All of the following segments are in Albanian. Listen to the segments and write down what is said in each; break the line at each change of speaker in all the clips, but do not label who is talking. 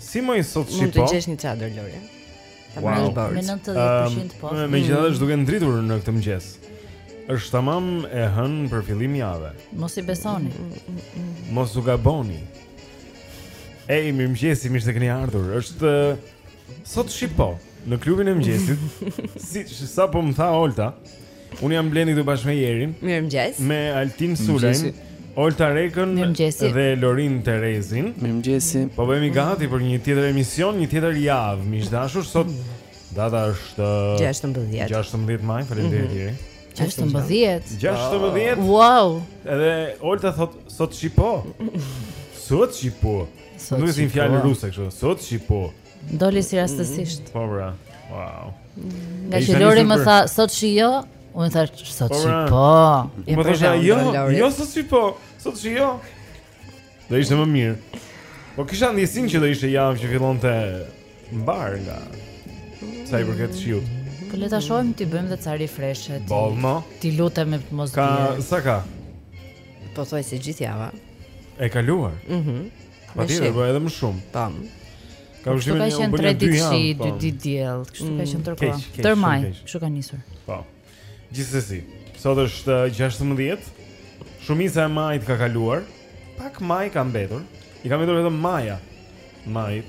Si moti
sot
shi
po?
Mund të gjesh një çadër Lori. Ta
wow.
marrësh
borxh.
Me
90% po.
Megjithatë është duke ndritur në këtë mëngjes. Është tamam e hënë për fillim jave.
Mos i besoni.
Mos u gaboni. Ej, mirëmëngjes, mirë se keni ardhur. Është Sot shi po, në klubin e mëngjesit, siç sapo më tha Olta, unë jam Blendi këtu bashkë me Jerin,
Mirëmëngjes.
me Altin Sulajn,
Mëngjesi.
Olta Rekën
Mirëmëngjesi.
dhe Lorin Terezin.
Mirëmëngjesi.
Po bëhemi gati për një tjetër emision, një tjetër javë, miq të dashur. Sot data është
16.
16 maj, faleminderit Jeri.
16.
16.
Wow.
Edhe Olta thotë sot shi po. Sot shi po.
Sot
Nuk është si fjalë ruse kështu. Sot shi po.
Doli si rastësisht.
Mm, po bra. Wow. Ngaqë
Lori më tha sot shi jo, unë thashë sot
po,
shi
po.
Më po,
thosha
jo, jo sot shi po, sot shi jo. Do ishte më mirë. Po kisha ndjesinë që do ishte javë që fillon të mbarë nga Sa i përket shiut
Po le të shohim t'i bëjmë dhe cari freshet
Boll mo
Të lutem me mos
Ka, sa ka?
Po thoj se gjithë java.
E kaluar.
Mhm.
Mm
patjetër,
po edhe më shumë.
Tam.
Ka vështirë
po,
ne u
bënë
dy javë.
Dy
po.
ditë diell, kështu ka mm.
qenë
tërë
kohën.
Tërë
maji,
kështu ka nisur.
Po. Gjithsesi, sot është 16. Uh, Shumica e majit ka kaluar. Pak maj ka mbetur. I ka mbetur vetëm maja. Majit.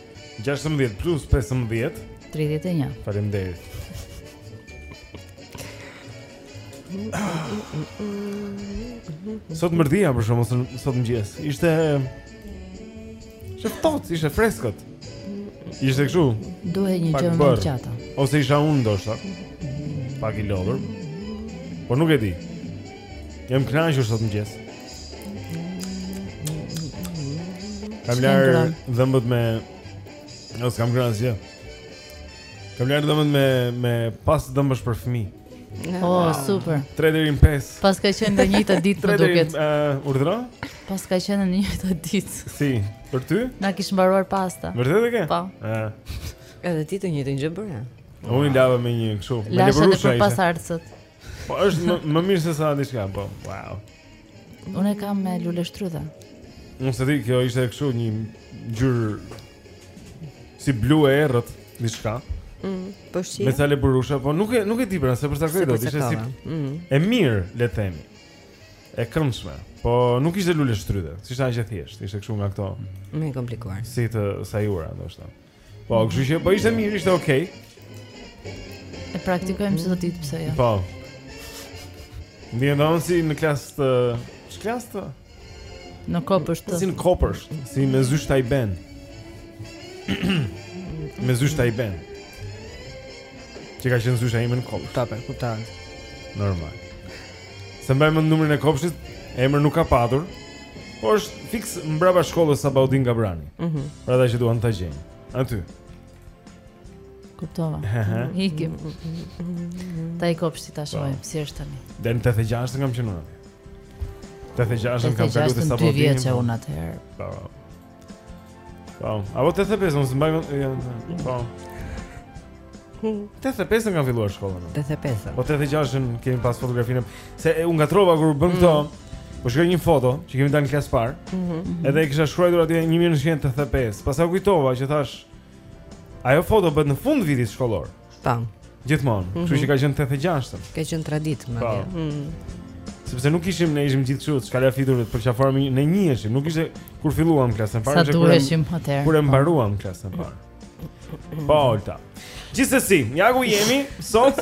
16
plus 15
31.
Faleminderit. Sot mërdhia për shkak se sot në mëngjes ishte Ishte ftohtë, ishte freskët. Ishte kështu.
Duhej një gjë më
e
gjatë.
Ose isha unë ndoshta. Pak i lodhur. Po nuk e di. Jam kënaqur sot në mëngjes. Kam
lërë
dhëmbët me Jo, s'kam kërë asgjë Kam lërë dhëmbët me, me pastë dhëmbësh për fëmijë
Oh, super
3 deri në 5
Paska qenë e njëjta ditë më duket
3 deri në urdhëro?
Paska qenë e njëjta ditë
Si, për ty?
Na kish mbaruar pasta
Vërtet e ke?
Pa
po.
Edhe ti të njëjtën gjë bëre
Unë i lava me një kështu
Lashë
dhe
për pasardhësit
Po është më, më mirë se sa diçka, po. Wow.
Unë kam me luleshtrydhe.
Unë s'e di, kjo ishte kështu një ngjyrë si blu e errët, diçka.
Mm, po shi.
Me sa le burusha, po nuk e nuk e di pra se për sa
kujt
do
të
ishte si.
Mm.
E mirë, le të themi. E këndshme, po nuk ishte luleshtrydhe, s'ishte aq e thjeshtë, ishte kështu nga këto.
Më e komplikuar.
Si të sajuara, ndoshta. Po, kështu që po ishte mirë, ishte okay.
E praktikojmë çdo ditë pse jo.
Po. Ndihem si në klasë të, ç'klasë të?
Në kopësht.
Si në kopësht, si me zysh Albanën, me zysh Albanën. Që ka qenë zysha ime në kopësht.
Ta pe, kuptoj.
Normal. S'e mbaj mend numrin e kopshtit, emër nuk ka patur. Po është fiks mbrapa shkollës Sabaudin Gabranit.
Ëh.
Mm pra ata që duan ta gjejnë. Aty.
Kuptova. Ikim. Te ai kopshti ta shohim po. si është tani.
Në 86 kam qenë unë. 86 kam kaluar te
Sabaudin. Dy vjet që unë atëherë.
Po. Po, apo 85, më s'e mbaj, po. 85-ën kam filluar shkollën.
85-ën.
Po 86-ën kemi pas fotografinë se u ngatrova kur bën këto. Mm. Po shikoja një foto që kemi dalë në klasë të parë.
Mm -hmm.
Edhe e kisha shkruar aty 1985. Pastaj u kujtova që thashë ajo foto bëhet në fund të vitit shkollor.
Po.
Gjithmonë. Mm -hmm. Kështu që ka qenë 86.
Ka qenë traditë më
vjen.
Po. Mm.
Sepse nuk ishim ne ishim gjithë qesh, shkallafitur, përqafuar, ne njiheshim, nuk ishte kur filluam klasën e
parë,
ishte kur e
po.
mbaruam klasën e parë. Po, Alta. Gjithsesi, ja ku jemi sot.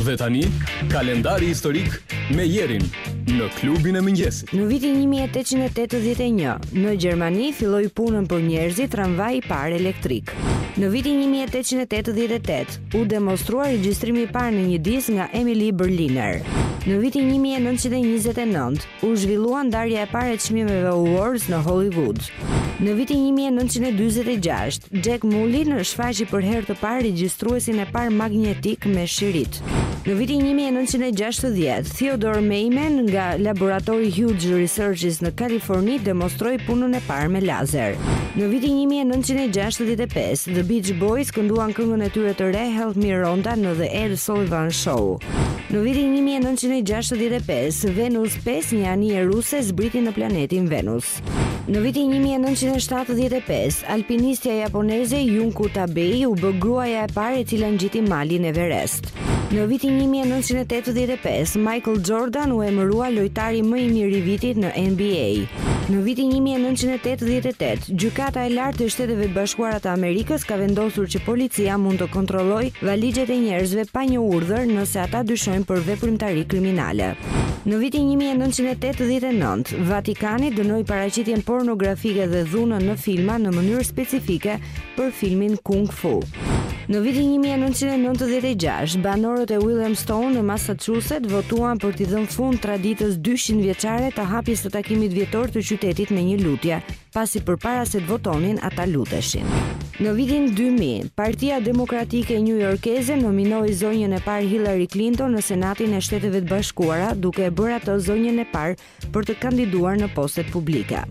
Dhe
tani, kalendari historik me Jerin në Klubin e Mëngjesit.
Në vitin 1881, në Gjermani filloi punën për njerëzit tramvaji i parë elektrik. Në vitin 1888, u demonstrua regjistrimi i parë në një disk nga Emile Berliner. Në vitin 1929, U zhvillua ndarja e parë e çmimeve Awards në Hollywood. Në vitin një mijë e nëntëqind e dyzet e gjashtë, Jack Mullin shfaqi për herë të parë regjistruesin e parë magnetik me shirit. Në vitin një mijë e nëntëqind e gjashtëdhjetë, Theodore Maiman nga laboratori Hughes Researches në Kaliforni demonstroi punën e parë me lazer. Në vitin një mijë e nëntëqind e gjashtëdhjetë e pesë, The Beach Boys kënduan këngën e tyre të re Help Me Rhonda në The Ed Sullivan Show. Në vitin një mijë e nëntëqind e gjashtëdhjetë e pesë, Venus pesë, një anije ruse, zbriti në planetin Venus. Në vitin 1975, alpinistja japoneze Junko Tabei u bë gruaja e parë e cila ngjiti malin Everest. Në vitin 1985, Michael Jordan u emërua lojtari më i mirë i vitit në NBA. Në vitin 1988, Gjykata e Lartë e Shteteve të Bashkuara të Amerikës ka vendosur që policia mund të kontrollojë Valixhet e njerëzve pa një urdhër nëse ata dyshojnë për veprimtari kriminale. Në vitin një mijë e nëntëqind e tetëdhjetë e nëntë, Vatikani dënoi paraqitjen pornografike dhe dhunën në filma në mënyrë specifike për filmin Kung Fu. Në vitin një mijë e nëntëqind e nëntëdhjetë e gjashtë, banorët e Williamstown në Massachusetts votuan për t'i dhënë fund traditës dyqind vjeçare të hapjes së takimit vjetor të qytetit me një lutje, pasi përpara se të votonin ata luteshin. Në vitin 2000, Partia Demokratike Njujorkeze nominoi zonjën e parë Hillary Clinton në Senatin e Shteteve të Bashkuara, duke e bërë atë zonjën e parë për të kandiduar në postet publike.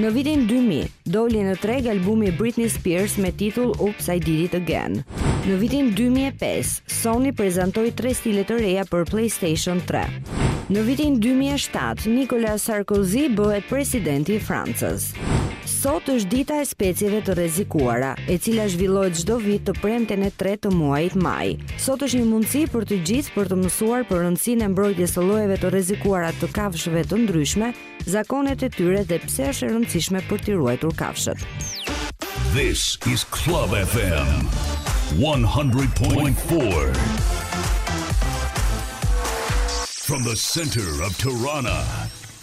Në vitin 2000, doli në treg albumi i Britney Spears me titull Oops, I Did It Again. Në vitin 2005, Sony prezantoi tre stile të reja për PlayStation tre. Në vitin dy mijë e shtatë, Nicolas Sarkozy bëhet presidenti i Francës. Sot është dita e specieve të rrezikuara, e cila zhvillohet çdo vit të premten e tretë të muajit maj. Sot është një mundësi për të gjithë për të mësuar për rëndësinë e mbrojtjes së llojeve të rrezikuara të kafshëve të ndryshme, zakonet e tyre dhe pse është e rëndësishme për t'i ruajtur kafshët.
This is Club FM 100.4 From the center of Tirana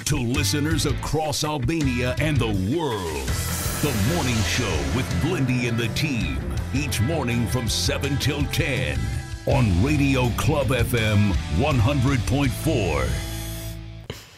to listeners across Albania and the world. The morning show with Blendi and the team each morning from 7 till 10 on Radio Club FM 100.4.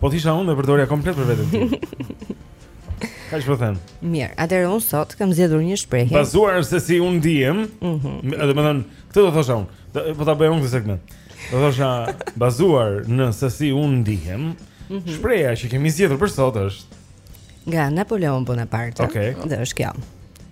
Po të isha
unë
e përdorja komplet për veten time. Kaq po them?
Mirë, atëherë unë sot kam zgjedhur një shprehje.
Bazuar se si unë ndihem,
ëh, mm -hmm.
do të them, këtë do thosha unë. Po ta bëj unë këtë segment. Do thosha bazuar në se si unë ndihem,
mm
-hmm. shprehja që kemi zgjedhur për sot është
nga Napoleon Bonaparte.
Okay.
Dhe është kjo.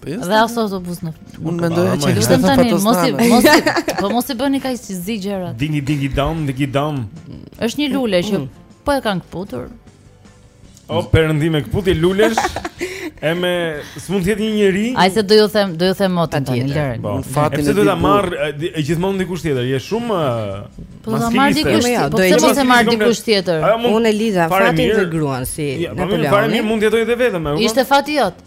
Po
jo.
Dhe as autobus në.
Unë
mendoj
që e
kishte
thënë
fatos. Mos i mos i po mos i bëni kaq si zi gjërat.
Dingi dingi dom, dingi dom.
Është një lule që mm. po e kanë kputur.
O perëndi me kput lulesh. E më s'mund të jetë një njeri.
Ai se do ju them, do ju them mot tani lërën.
Po.
Në fatin
e tij. do ta marr gjithmonë dikush tjetër. Je shumë
Po ta marr dikush tjetër. Po pse mos e marr dikush tjetër?
Unë e lidha fatin dhe gruan si
Napoleon. Po mirë, mund të jetojë edhe vetëm.
Ishte fati jot.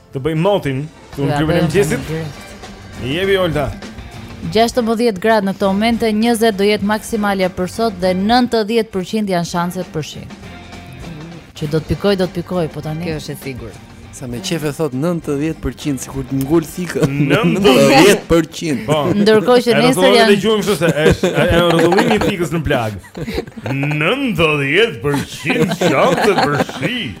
Të
bëjmë motin te në klubin e
mëngjesit
Jebi Olta
16 gradë në këto momente 20 do jetë maksimalja për sot Dhe 90% janë shanset për shi Që do të pikojë, do të pikojë Po tani
Kjo është e sigurt
Sa me qejf e thot 90% Sikur të ngul thikë
90% po.
Ndërkohë që nesër janë
Ne do të dëgjojmë kështu se është rrotullimi i thikës në plagë 90% shanset për shi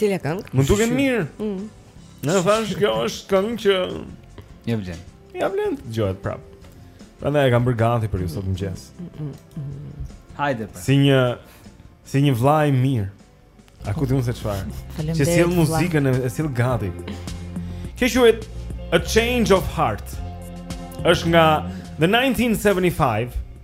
Cila këngë?
Më duket mirë.
Mm.
Unë thashë kjo është këngë që
ia vlen.
Ia vlen të dëgjohet prap. Prandaj e kam bërë gati për ju sot në mëngjes.
Hajde pra.
Si një si një vëlla i mirë. A ku ti mund të çfarë? Që sjell muzikën e sjell gati. Kjo quhet A Change of Heart. Është nga The 1975.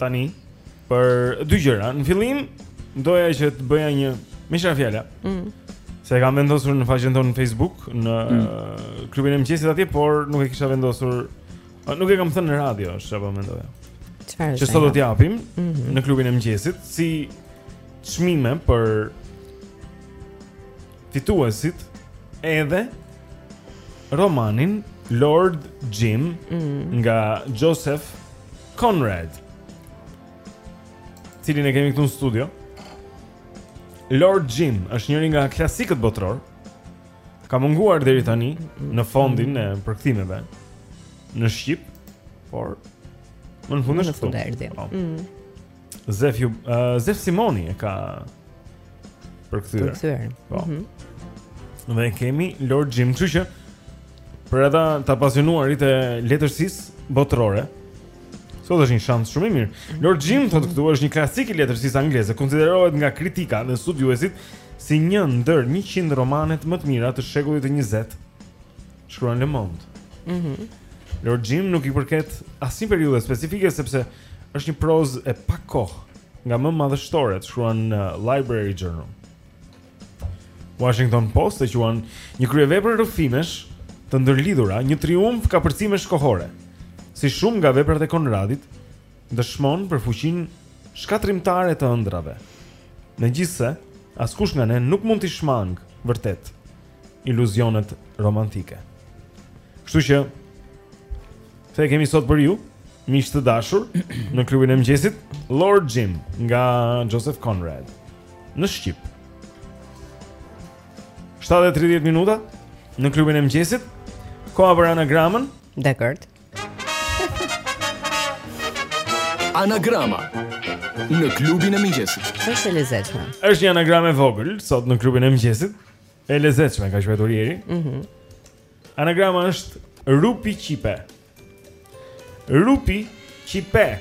Tani për dy gjëra. Në fillim doja që të bëja një meqë ra fjala.
Mm.
Se e kam vendosur në faqen tonë në Facebook, në
mm.
Uh, klubin e mëngjesit atje, por nuk e kisha vendosur. Uh, nuk e kam thënë në radio, ça po mendoja.
Çfarë?
Që sot do
të
japim
mm -hmm.
në klubin e mëngjesit si çmime për fituesit edhe romanin Lord Jim
mm.
nga Joseph Conrad. Të cilin e kemi këtu në studio. Lord Jim është njëri nga klasikët botëror. Ka munguar deri tani në fondin e përkthimeve në shqip, por më në fund është këtu. Po.
Mm.
Zef ju, uh, Zef Simoni e ka përkthyer.
Përkthyer.
Po.
Mm -hmm.
Dhe e kemi Lord Jim, kështu që për ata të apasionuarit e letërsisë botërore. Sot është një shans shumë i mirë. Lord Jim thotë këtu është një klasik i letërsisë angleze, konsiderohet nga kritika dhe studiuesit si një ndër 100 romanet më të mira të shekullit të 20. Shkruan Le Monde.
Mhm.
Mm Lord Jim nuk i përket asnjë periudhe specifike sepse është një prozë e pakohë, nga më madhështoret, shkruan uh, Library Journal. Washington Post e quan një kryevepër rrëfimesh të ndërlidhura, një triumf kapërcimesh kohore. Si shumë nga veprat e Konradit, dëshmon për fuqinë shkatërrimtare të ëndrrave. Megjithse, askush nga ne nuk mund t'i shmangë vërtet iluzionet romantike. Kështu që këtë e kemi sot për ju, miq të dashur, në klubin e mëngjesit, Lord Jim nga Joseph Conrad në shqip. 7:30 minuta në klubin e mëngjesit. Koha për anagramën.
Dakor.
Anagrama në klubin e mëngjesit.
Është e lezetshme.
Është një anagramë e vogël sot në klubin e mëngjesit. E lezetshme ka shkruar Urieri.
Mhm.
Mm Anagrama është Rupi Qipe. Rupi Qipe.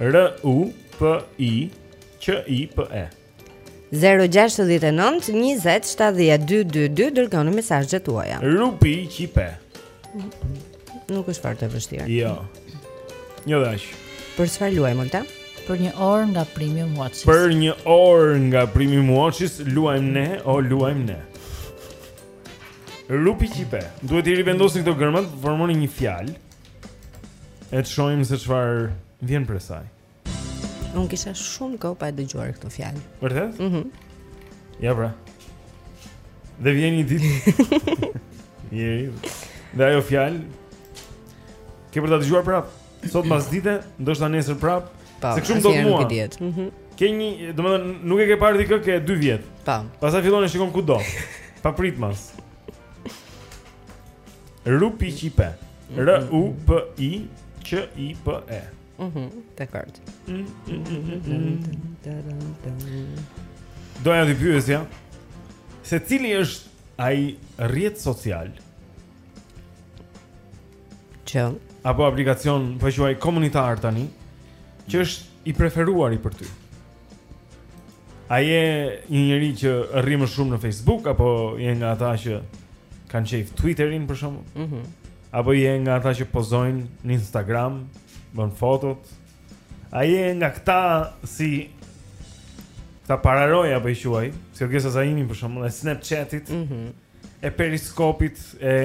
R U P I Q I P E.
069 20 70 222 dërgoni mesazhet tuaja.
Rupi Qipe.
Nuk është fare e vështirë.
Jo. Një dash.
Për çfarë luajmë Molta?
Për një orë nga Premium Watches.
Për një orë nga Premium Watches luajmë ne, o luajmë ne. Rupi qipe. Duhet t'i rivendosni këto gërmat, formoni një fjalë. E të shojmë se çfarë vjen prej saj
Unë kisha shumë kohë pa e dëgjuar këtë fjalë.
Vërtet?
Mhm.
Mm ja pra. Dhe vjen një ditë. Jeri. Dhe ajo fjalë ke për ta dëgjuar prapë. Sot mbas dite, ndoshta nesër prapë.
Pa,
se
kupton
mua?
Mhm.
Mm ke një, domethënë nuk e ke parë dikë ke 2 vjet.
Po.
Pastaj fillon e shikon kudo. Papritmas. Rupi qipe. R U P I Q I P E.
Mhm, dakord.
Doja t'i pyesja. se cili është ai rrjet social?
Që
apo aplikacion po quaj komunitar tani, që është i preferuari për ty. A je një njeri që rri më shumë në Facebook apo je nga ata që kanë qejf Twitterin për shembull?
Mhm.
Mm Apo je nga ata që pozojnë në Instagram, bëjnë fotot? A je nga këta si këta pararojë apo i quaj, si Orgesa Zaimi për shembull, e Snapchatit,
mm -hmm.
e Periskopit, e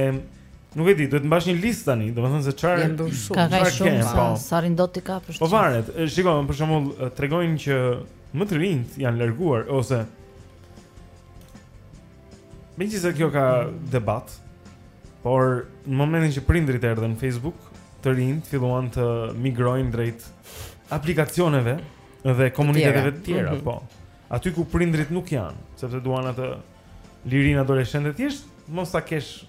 Nuk e di, duhet të mbash një listë tani, domethënë se
janë bërë shumë.
Ka kaq shumë sa
po.
s'arrin dot t'i kapësh.
Po varet. Shiko, për shembull, tregojnë që më të rinjtë janë larguar ose Megjithëse kjo ka debat Por në momentin që prindërit erdhën në Facebook Të rinjtë filluan të migrojnë drejt aplikacioneve Dhe komuniteteve të tjera,
mm -hmm.
po Aty ku prindërit nuk janë Sepse duan atë lirinë adoleshentët Thjesht mos ta kesh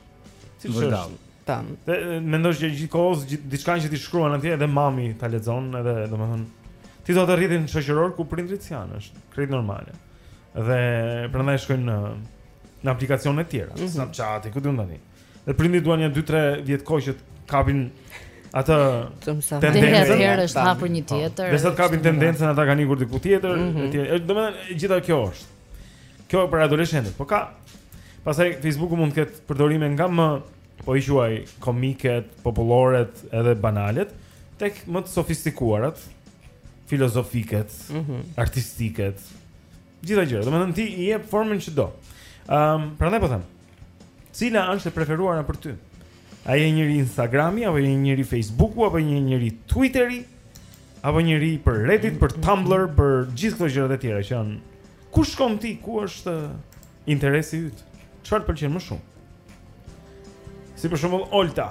Siç
është
Tamam.
Dhe mendosh që gjithë kohës diçka që ti shkruan atje edhe mami ta lexon edhe domethënë ti do atë rrethin shoqëror ku prindërit s'janë është krejt normale. Dhe prandaj shkojnë në në aplikacione të tjera,
mm -hmm.
Snapchat, ku di unë tani. Dhe prindërit duan një 2-3 vjet kohë që të kapin atë
tendencën e është hapur një
po.
tjetër.
Dhe sa ta kapin tendencën ata kanë ikur diku tjetër,
mhm.
etj. Mm -hmm. Domethënë gjithë kjo është. Kjo është për adoleshentët, po ka. Pastaj Facebooku mund të ketë përdorime nga më po i quaj komiket, populloret edhe banalet, tek më të sofistikuarat, filozofiket,
mm -hmm.
artistiket, Gjitha gjëra, domethënë ti i jep formën që do. Ëm, um, prandaj po them. Cila është e preferuara për ty? A je njeri Instagrami apo je njeri Facebooku apo je njeri Twitteri apo njeri për Reddit, për Tumblr, për gjithë këto gjërat e tjera që janë ku shkon ti, ku është interesi yt? Çfarë të pëlqen më shumë? Si për shembull Olta.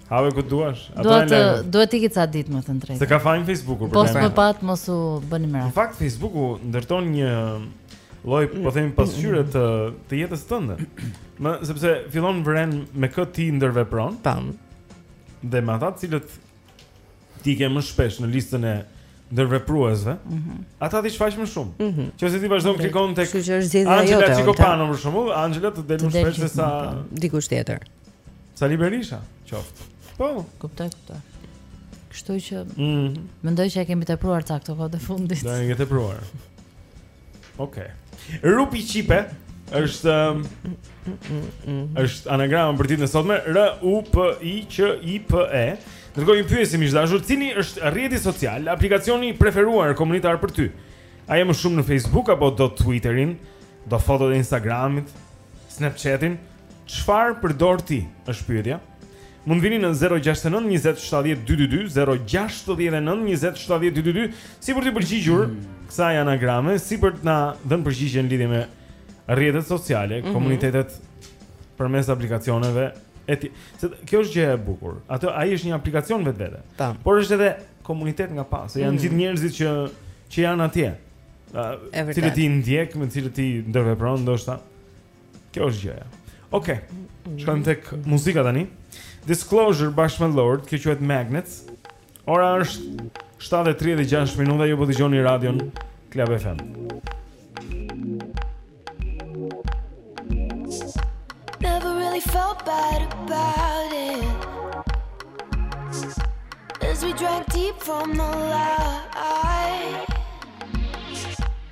Have ku duash. Ato
duhet të duhet iki ca ditë më
të
drejtë.
Se ka fajin Facebooku për
këtë. Po
më
patë mos u bëni
më
radhë.
Në fakt Facebooku ndërton një lloj, po themi pasqyre të jetës tënde. sepse fillon vren me kë ti ndërvepron.
Tan.
Dhe me ata të cilët ti ke më shpesh në listën e ndërvepruesve. Mm -hmm. Ata ti shfaq më shumë.
Mm
-hmm. Nëse ti vazhdon klikon tek
Anxhela
Çikopano për shembull, Anxhela të del më shpesh se sa
dikush tjetër.
Sali Berisha, qoftë. Po,
kuptoj, kuptoj. Kështu që
mm.
mendoj që e kemi tepruar ca këto kohë të fundit.
Do e kemi tepruar. Okej. Okay. Rupi Çipe është um, është anagrama për ditën e sotme R U P I Ç I P E. Ne do të pyesim miq të dashur, cili është rrjeti social, aplikacioni i preferuar komunitar për ty? A je më shumë në Facebook apo do Twitterin, do fotot e Instagramit, Snapchatin? Çfarë përdor ti? Është pyetja. Mund vini në 069 20 70 222, 069 20 70 222, si për t'iu përgjigjur mm. kësaj anagrame, si për të na dhënë përgjigje në lidhje me rrjetet sociale,
mm -hmm.
komunitetet përmes aplikacioneve etj. Se kjo është gjëja e bukur. Atë ai është një aplikacion në
vetvete.
Por është edhe komunitet nga pas, se janë
mm.
gjithë njerëzit që që janë atje.
Ëh, të
cilët ti ndjek, me cilët ti ndërvepron ndoshta. Kjo është gjëja. Okej. Okay. Shkojmë tek muzika tani. Disclosure bashkë me Lorde, kjo quhet Magnets. Ora është 7 e 36 minuta, ju po dëgjoni radion Club FM.
Never really felt bad about it. As we drank deep from the
lie.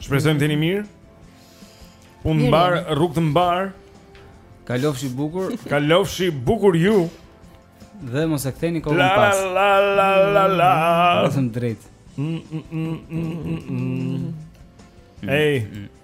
Shpresojmë të jeni mirë. Punë të
mbarë,
rrugë të mbarë.
Kalofshi bukur.
Kalofshi bukur ju.
Dhe mos e ktheni kokën pas.
La la la la la.
Vetëm drejt.
Mm, mm, mm, Ej.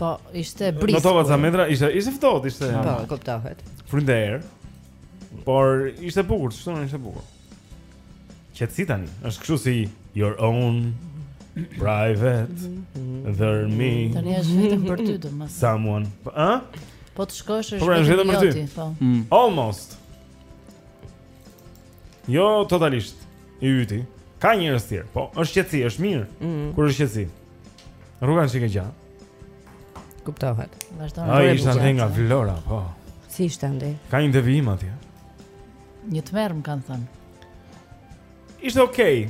Po,
ishte
brisë.
Notova ca metra, ishte ishte ftohtë, ishte.
Po, kuptohet.
Frynte erë. Por ishte bukur, çfarë thonë, ishte bukur. Qetësi tani, është kështu si your own private mhm. Dhërmi.
Tani është vetëm për ty domethënë.
Someone, po, a?
Po të shkosh është
po, vetëm për ty,
po. Mm.
Almost. Jo totalisht i yti. Ka njerëz tjerë, po, është qetësi, është mirë.
Mm.
Kur është qetësi. Rruga është e gjatë.
Kuptohet.
Vazhdon.
Ai ishte nga Vlora, po.
Si ishte andej?
Ka një devijim atje.
Një tmerr më kanë thënë.
Ishte okay.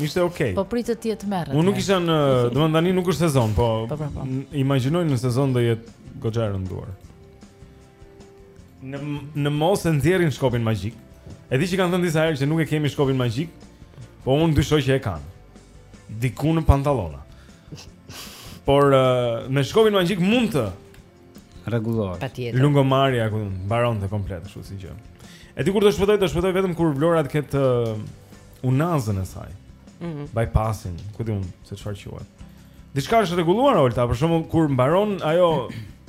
Ishte okay.
Po pritet të jetë tmerr.
Unë nuk isha në, domethënë tani nuk është sezon, po,
po, po, po.
imagjinoj në sezon do jetë goxha e rënduar. në në mos e nxjerrin shkopin magjik. E di që kanë thënë disa herë që nuk e kemi shkopin magjik, po unë dyshoj që e kanë. Diku në pantallona. Por uh, me shkopin magjik mund të
rregullohet.
Patjetër.
Lungomarja ka mbaruar komplet, kështu siç je. E di kur do shpëtojë, do shpëtojë vetëm kur Vlora të ketë uh, unazën e saj.
Mhm.
Mm Bypassin, ku di unë se çfarë quhet. Diçka është rregulluar Olta, për shembull kur mbaron ajo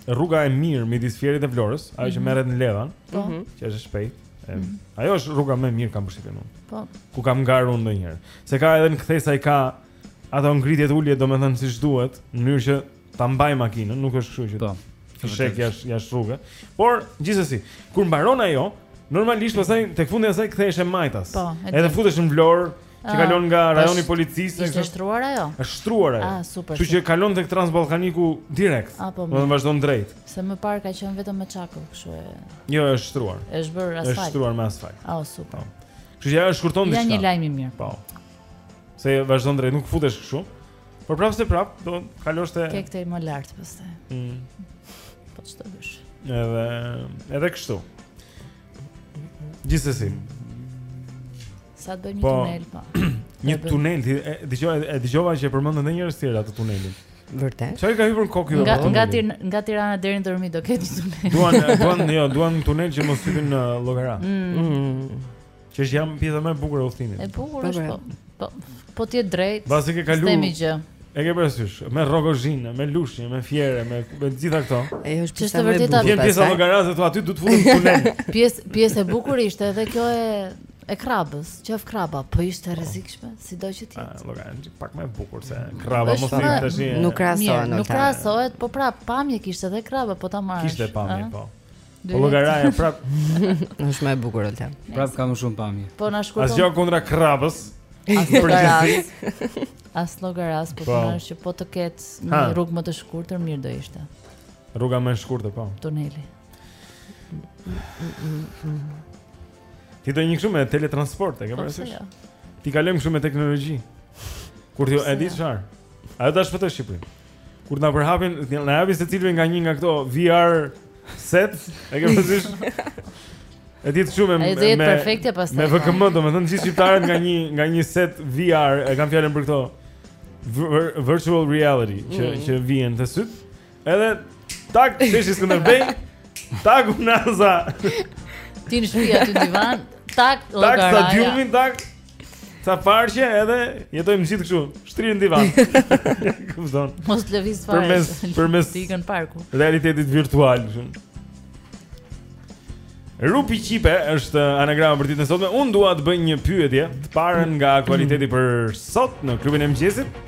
rruga e mirë midis Fierit e Vlorës, ajo që
mhm.
merret në Levan,
po. mhm.
që është shpejt.
Mhm.
Ajo është rruga më e mirë kam përshtypjen unë.
Po.
Ku kam ngarë unë ndonjëherë. Se ka edhe në kthesa i ka ato ngritjet uljet, domethënë siç duhet, në mënyrë që ta mbajë makinën, nuk është kështu që.
Po.
Të hedh jashtë jashtë rruga. Por gjithsesi, kur mbaron ajo, normalisht pastaj tek fundi i asaj kthehesh majtas.
Po,
edhe futesh në Vlorë. Që kalon nga
ah,
rajoni
i
policisë. Është
shtruar ajo?
Është shtruar ajo.
Ah, super.
Kështu që kalon tek Transballkaniku direkt.
Ah, po,
do të vazhdon drejt.
Se më parë ka qenë vetëm me çakëll, kështu e.
Jo, është shtruar.
Është bërë asfalt.
Është shtruar me asfalt.
Ah, super. Po.
Kështu që ajo shkurton diçka.
Ja një lajm i mirë.
Po. Se vazhdon drejt, nuk futesh kështu. Por prapë se prapë, do kalosh te
Tek te më lart pastaj.
Mm.
Po ç'do bësh.
Edhe edhe kështu. Gjithsesi,
Se do një
po,
tunel po.
një tunel, dëgjova e dëgjova që e përmendën edhe njerëz të tjerë atë tunelin.
Vërtet?
Çfarë u ka hyrë në kokë jo?
Nga
nga,
tir, nga Tirana deri në Dhërmi do ketë tunel.
Duan duan jo, duan një tunel që mos hyjnë në Llogara.
Mm. Mm.
Që është jam pjesa më e bukur e udhëtimit.
E bukur është po. Po, po ti je drejt.
Mbasi ke kalu.
Stemi gjë.
E ke parasysh, me Rrogozhinë, me Lushnjë, me Fier, me me të gjitha këto.
E është
pjesa më e bukur.
Te pjesa e Llogarasë aty do të futesh në tunel.
Pjesë pjesë e bukur ishte edhe kjo e E Krrabës, Qafë Krraba, po ishte e rrezikshme, sido që të
jetë. Ah, Llogaraja, pak më e bukur se mm. Krraba
mos
i tash.
Nuk
krahasohet. Nuk krahasohet, po prap pamje kishte edhe Krraba, po ta marrësh.
Kishte pamje, po. Po Llogaraja prap.
Është më e bukur Olta.
Prap ka më shumë pamje.
Po na shkurton.
Asgjë kundra
Krrabës. Asgjëras. As Llogarasë, po
thonë
po. që po të ketë një rrugë më të shkurtër, mirë do ishte.
Rruga më e shkurtër, po.
Tuneli.
Mm, mm, mm, Ti do një kështu me teletransport, e ke
po,
parasysh?
Jo.
T'i kalojmë kështu me teknologji. Kur ti jo, e di
jo.
çfarë? Ajo do të shpëtojë Shqipërinë. Kur na përhapin, na japin secilit nga një nga këto VR set, e ke parasysh? E ditë shumë me
me me perfekte pastaj.
Me VKM, domethënë gjithë shqiptarët nga një nga një set VR e kam fjalën për këto virtual reality që
mm.
që vihen te sytë. Edhe te sheshi Skënderbej. Tak unaza.
Ti në shtëpi aty në divan, tak llogaraja.
Tak stadiumin tak. Sa parqe edhe jetojmë gjithë kështu, shtrirë në divan. Kupton?
Mos lëviz fare.
Përmes përmes
ikën parku.
Realitetit virtual kështu. Rupi Qipe është anagrama për ditën e sotme. Unë dua të bëj një pyetje, të parën nga aktualiteti për sot në klubin e mëngjesit.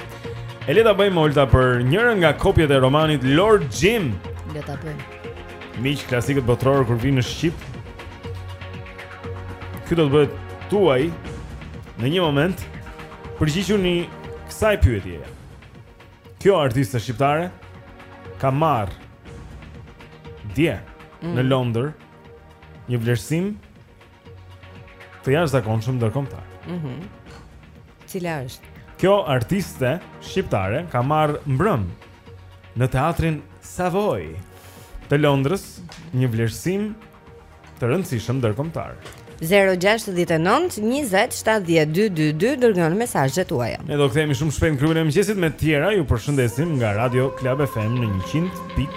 E le ta bëjmë Olta për njërën nga kopjet e romanit Lord Jim.
Le ta bëjmë.
Miq klasikët botëror kur vijnë në shqip. Ky do të bëhet i juaji në një moment. Përgjigjuni kësaj pyetjeje. Kjo artiste shqiptare ka marrë dje
mm.
në Londër një vlerësim të jashtëzakonshëm ndërkombëtar.
Mhm. Mm Cila është?
Kjo artiste shqiptare ka marrë mbrëm në teatrin Savoy të Londrës një vlerësim të rëndësishëm ndërkombëtar.
069 20 70 222 dërgoni mesazhet tuaja.
Ne do kthehemi shumë shpejt në klubin e mëngjesit me të tjera. Ju përshëndesim nga Radio Club FM në 100.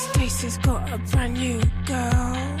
Stacy's got a brand new girl.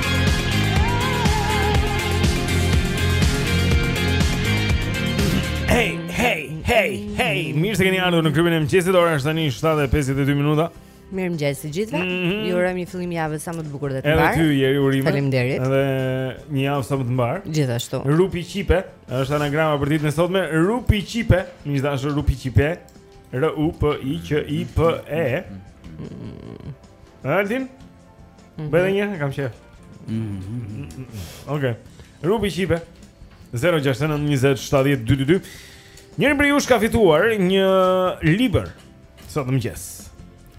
Hey, hey, hey, hey. Mirë se keni ardhur në klubin e mëngjesit. Ora është tani 7:52 minuta.
Mirëmëngjes të gjithëve. Mm -hmm. Ju urojmë një fillim jave sa më të bukur dhe të
mbarë.
Edhe
ty Jeri urime.
Faleminderit.
Edhe një javë sa më të mbarë.
Gjithashtu.
Rupi Qipe, është anagrama për ditën e sotme. Rupi Qipe, më i dashur Rupi Qipe. R U P I Q I P E. Ardin? Mhm. Bëje edhe një herë, kam qejf. Mhm. Okej. Rupi Qipe. 069 20 70 222. Njëri prej jush ka fituar një libër sot në
mëngjes.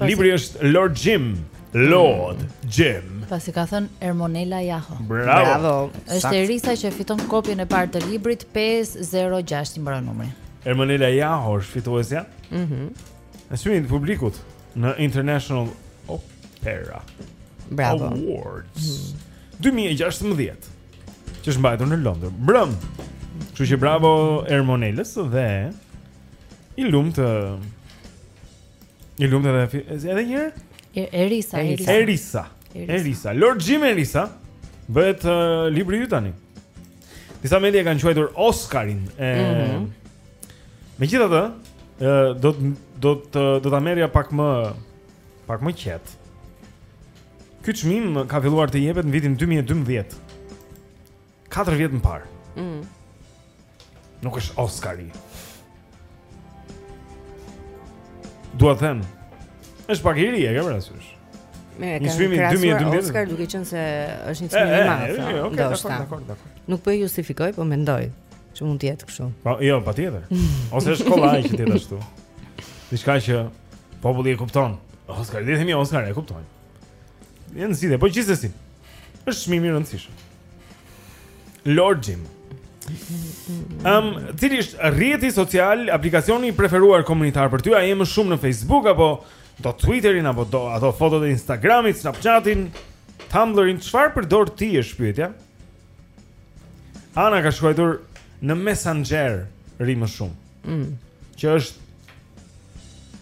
Libri është Lord Jim. Lord Jim.
Pasi ka thënë Ermonela Jaho.
Bravo. Bravo.
Është Erisa që fiton kopjen e parë të librit 506 i mbaron numri.
Ermonela Jaho është fituesja.
Mhm.
Mm E çmimit të publikut në International Opera
Bravo.
Awards mm. 2016 që është mbajtur në Londër. Mbrëm. Kështu që bravo Ermonelës dhe i lumtë. I lumtë edhe edhe një herë.
Erisa, Erisa.
Erisa.
Erisa.
Lord Jim Erisa. Bëhet uh, libri yt tani. Disa media e kanë quajtur Oscarin e
mm -hmm.
Megjithatë, ë do do të do ta merrja pak më pak më qetë. Ky çmim ka filluar të jepet në vitin 2012. 4 vjet më parë.
Mhm.
Nuk është Oscari. Dua të them, është pak i ri, e ke parasysh? Me ka
krahasuar Oscar duke qenë se është një çmim i madh. Okej,
okay,
okay,
dakor, dakor, dakor.
Nuk po e justifikoj, po mendoj që mund të jetë kështu.
Po, jo, patjetër. Ose është kollaj që të jetë ashtu. Diçka që populli e kupton. Oscar, dhe themi Oscar e kupton. Janë zgjidhje, po gjithsesi. Është çmim i rëndësishëm. Lord Jim. Um, cili është rrjeti social, aplikacioni i preferuar komunitar për ty? A je më shumë në Facebook apo do Twitterin apo do ato fotot e Instagramit, Snapchatin, Tumblrin, çfarë përdor ti është pyetja? Ana ka shkruajtur në Messenger rri më shumë.
Mm.
Që është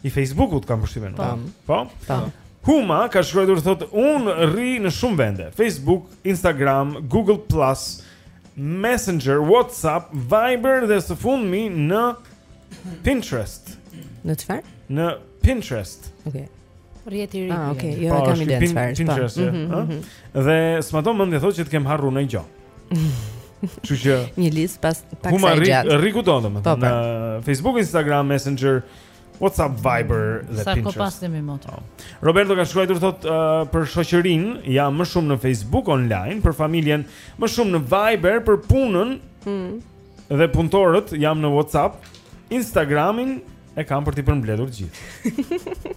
i Facebookut kam përshtypjen.
Po.
Po.
Po.
Huma ka shkruajtur thotë unë rri në shumë vende, Facebook, Instagram, Google Plus, Messenger, WhatsApp, Viber dhe së fundmi në Pinterest.
Në çfarë?
Në Pinterest.
Okej.
Okay. Rrjet i ri.
Ah, okay. Jo,
po, e
kam
idenë
çfarë. Po. Pinterest.
Mm
-hmm.
Dhe s'ma do mendja thotë që të kem harruar ndonjë gjë. Kështu që
një listë pas paksa e gjatë.
Ku rri
kjo
domethënë, në po. Facebook, Instagram, Messenger, WhatsApp, Viber dhe Pinterest.
Sa kohë
paskemi
më të. Po.
Roberto ka shkruajtur thotë uh, për shoqërinë, jam më shumë në Facebook online, për familjen, më shumë në Viber për punën.
Mm.
Dhe punëtorët jam në WhatsApp, Instagramin e kam për t'i përmbledhur të gjithë.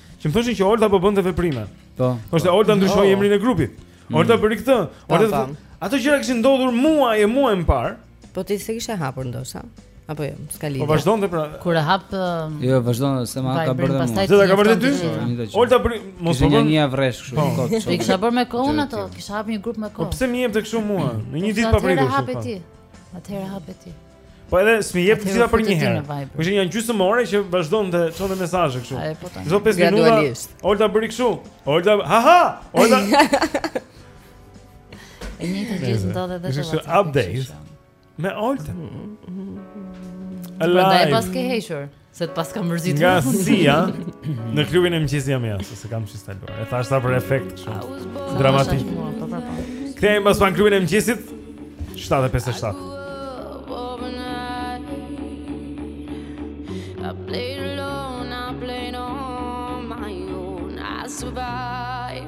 Që më
thoshin që Olta po bënte veprime.
Po.
Thoshte po. Olta ndryshoi
oh.
emrin e grupit.
Mm.
Olta bëri këtë. Olta. Ato gjëra kishin ndodhur muaj e muaj më parë.
Po ti s'e kishe hapur ndoshta? Apo jo, s'ka lidhje.
Po vazhdonte pra.
Kur e hap
Jo, vazhdon se ma ka bërë më.
S'ta ka bërë ty? Olta për mos po.
Një një dreq kështu,
po.
kot.
I kisha bërë me kohën ato, kisha hap një grup me
po
kohë.
Po pse më jepte kështu mua? Në një ditë pa pritur.
Atëherë
hapet
ti. Atëherë hapet ti.
Po edhe s'mi jep
të
gjitha
përnjëherë.
Po ishin nja gjysmë ore që vazhdonte çonte mesazhe kështu.
Po
Çdo 5 minuta. Olta bëri kështu. Olta, ha ha. Olta.
E njëjta gjë ndodh
dhe
të
vazhdojnë.
Kështë
update. Me Olta.
Prandaj e paske hequr. Se të paska mërzitur.
Nga Sia në klubin e mëngjesit jam ja, s'e kam çinstaluar. E thashë sa për efekt kështu. Dramatik.
Po, po, po.
Kthehem pas pak në klubin e mëngjesit 7:57.
I play alone, I play on my own. I survive.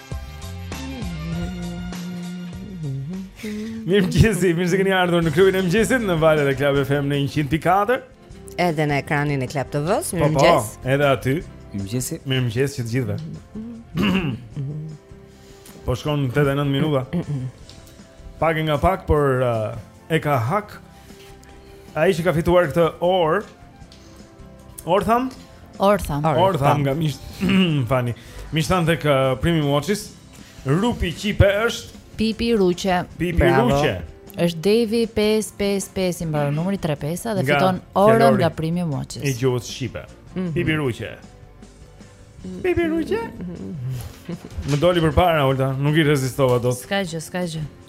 Mirëmëngjesi,
mirë se keni ardhur në Klubin e Mëngjesit Në valët e Club FM në 100.4
Edhe në ekranin e Club TV-s, mirë
po, po,
mëngjes
Edhe aty Mirëmëngjesi Mirëmëngjes të gjithve Po shkon 8 e 9 minuta Pak nga pak, por uh, e ka hak Ai që ka fituar këtë orë Orë tham?
Orë tham.
Orë tham nga miqtë tanë. Miqtë tanë tek uh, Primi Watches. Rupi qipe është
Pipi Ruqe.
Pipi Ruqe.
Është Devi 555 i mbaron numri 35 dhe fiton orën nga Primi Watches.
E gjuhës shqipe.
Mm -hmm.
Pipi Ruqe. Pipi Ruqe. Më doli përpara Olta, nuk i rezistova dot.
S'ka gjë, s'ka gjë.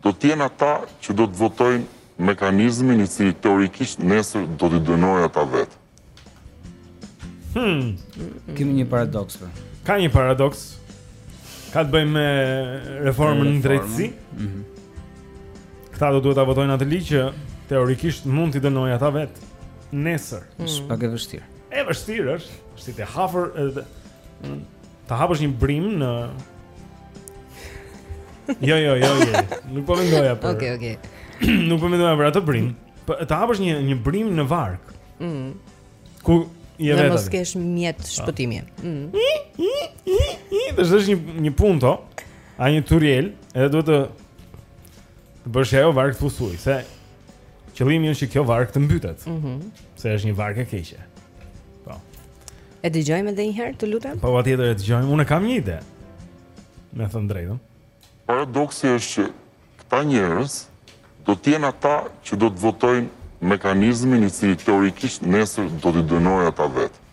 Do të jenë ata që do të votojnë mekanizmin i cili teorikisht nesër do t'i dënojë ata vetë.
Hmm.
Kemi një paradoks. Po.
Ka një paradoks. Ka të bëjmë me reformën në drejtësi.
Mhm.
Mm Këta do duhet ta votojnë atë ligj që teorikisht mund t'i dënojë ata vetë nesër. Mm.
Është pak e vështirë.
E vështirë është, është si të hapur edhe. Mm. Ta hapësh një vrimë në Jo, jo, jo, jo. Nuk po mendoja për.
Okej, okay, okej. Okay.
Nuk po mendoja për atë vrimë. Po ta hapësh një një vrimë në varkë.
Mhm.
Ku je vetë?
Dhe mos kesh mjet ah. shpëtimi. Mhm.
Dhe është një një punto, a një turjelë, edhe duhet të të bësh ajo varkë të fusë ujë, se qëllimi është që kjo varkë të mbytet.
Mhm.
Se është një varkë e keqe. Po.
E dëgjojmë edhe një herë, të lutem?
Po patjetër e dëgjojmë. Unë kam një ide. Me thënë drejtën.
Paradoksi është që këta njerëz do të jenë ata që do të votojnë mekanizmin i cili teorikisht nesër do t'i dënojë ata vetë.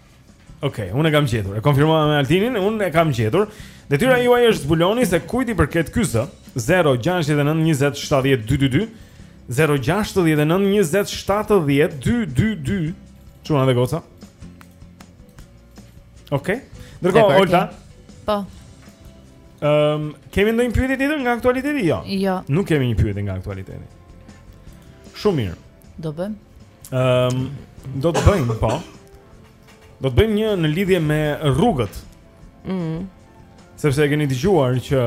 Okej, unë e kam gjetur. E konfirmova me Altinin, unë e kam gjetur. Detyra juaj është zbuloni se kujt i përket ky zë. 069 20 70 222 069 20 70 222 Çuna dhe goca. Okej. Ndërkohë Olta.
Po.
Ehm, kemi ndonjë pyetje tjetër nga aktualiteti? Jo.
Jo.
Nuk kemi një pyetje nga aktualiteti. Shumë mirë.
Do bëjmë.
Ehm, do të bëjmë, po. Do të bëjmë një në lidhje me rrugët.
Mhm.
Sepse e keni dëgjuar që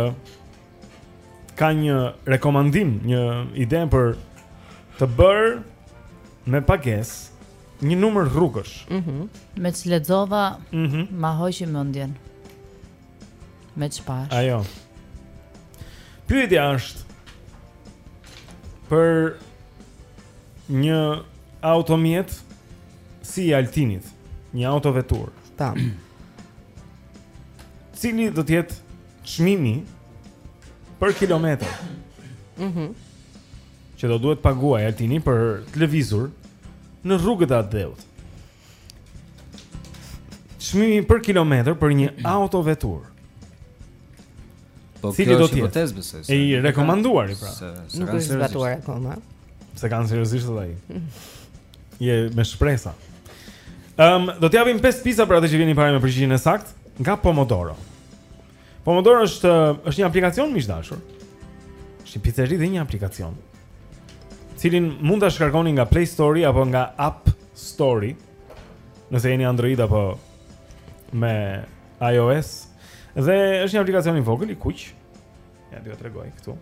ka një rekomandim, një ide për të bërë me pagesë Një numër rrugësh.
Mhm.
Mm meç lexova,
mhm, mm
ma hoqi mendjen. Me çpash.
Ajo. Pyetja është për një automjet si i Altinit, një autoveturë.
Ta.
Cili do të jetë çmimi për kilometër?
Mhm.
Mm që do duhet paguajë Altini për të lëvizur në rrugët e atdheut. Çmimi për kilometër për një autoveturë.
Po kjo është hipotezë besoj.
E i rekomanduari pra.
Se, se
nuk është zbatuar akoma.
Se kanë seriozisht ai. Je me shpresa. Ehm, um, do t'japim 5 pica për atë që vjen i pari me përgjigjen e saktë nga Pomodoro. Pomodoro është është një aplikacion miq të dashur. Është një pizzeri dhe një aplikacion. Cilin mund ta shkarkoni nga Play Store apo nga App Store. Nëse jeni Android apo me iOS dhe është një aplikacion i vogël i kuq. Ja do ta tregoj këtu.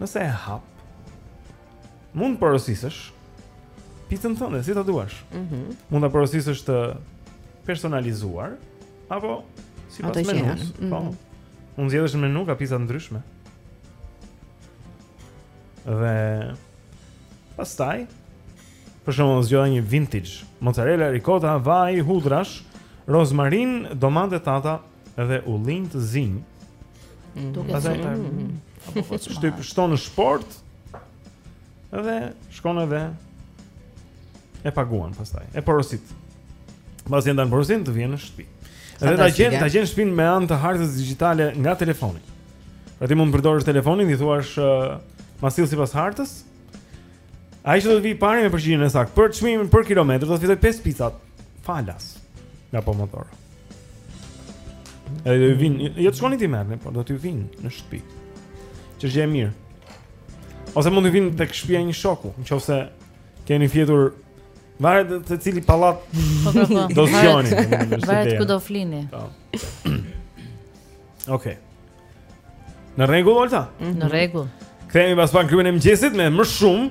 Nëse e hap mund të porosisësh pizzën tënde si ta duash.
Mhm.
Mm mund ta porosisësh të personalizuar. Apo sipas menusë.
Mm.
Po. Mund zgjedhësh në menu ka pizza të ndryshme. Dhe pastaj për shembull zgjodha një vintage, mozzarella, ricotta, vaj hudhrash, rozmarin, domate të thata dhe ullinj të zinj.
Mm.
Duket
super.
Mm. Apo po, shtyp shto në shportë. Edhe shkon edhe e paguan pastaj. E porosit. Mbas jam ndalë porosia të vjen në shtëpi. Edhe ta gjen, ta gjen shtëpinë me anë të hartës digjitale nga telefoni. Pra ti mund të përdorësh telefonin, i thua është uh, ma sill sipas hartës. Ai që do të vijë i pari me përgjigjen e saktë për çmimin për kilometër do të fitojë 5 pica falas nga pomodoro. Edhe do të vijnë, jo të shkoni t'i merrni, por do të vijnë në shtëpi. Që është gjë e mirë. Ose mund të vijnë tek shtëpia e një shoku, në qoftë se keni fjetur varet se cili pallat
po, po, po.
do zgjoheni.
Varet ku do flini.
Okej. Në rregull, Olta? Mhm.
Në rregull.
Kthehemi pas pak klubin e mëngjesit me më shumë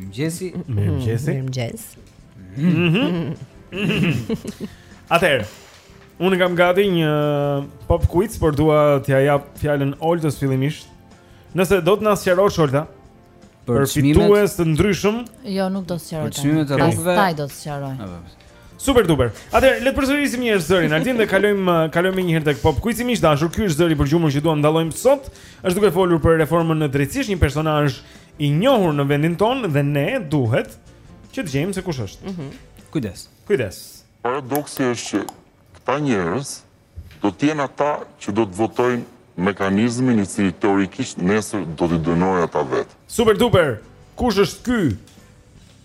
Mëngjesi.
Mëngjesi.
Mëngjes. Atëherë, unë kam gati një pop quiz, por dua t'ja jap fjalën Oltës fillimisht. Nëse do të na sqarosh Olta
për,
për fitues të ndryshëm,
jo nuk do të sqaroj.
Për çmimet e rrugëve,
ai do të sqaroj.
Super duper. Atëherë, le të përsërisim një herë zërin. Altin dhe kalojmë uh, kalojmë një herë tek pop quiz-i miq të dashur. Ky është zëri përgjumës që duam ta ndalojmë sot. Është duke folur për reformën në drejtësi, një personazh i njohur në vendin tonë dhe ne duhet që të gjejmë se kush është. Mhm.
Mm Kujdes.
Kujdes.
Paradoksi është që këta njerëz do të jenë ata që do të votojnë mekanizmin i cili teorikisht nesër do t'i dënojë ata vetë.
Super duper. Kush është ky?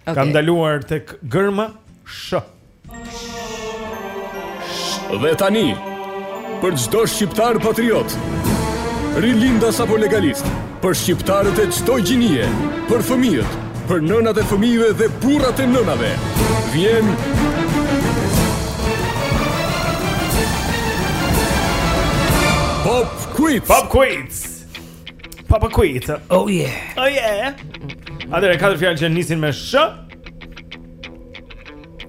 Okay.
Kam ndaluar tek gërma sh.
Dhe tani për çdo shqiptar patriot, rilindas apo legalist, për shqiptarët e çdo gjinie, për fëmijët, për nënat e fëmijëve dhe burrat e nënave. Vjen Pop Quiz.
Pop Quiz. Pop Quiz.
Oh yeah.
Oh yeah. Atëherë katër fjalë që nisin me sh.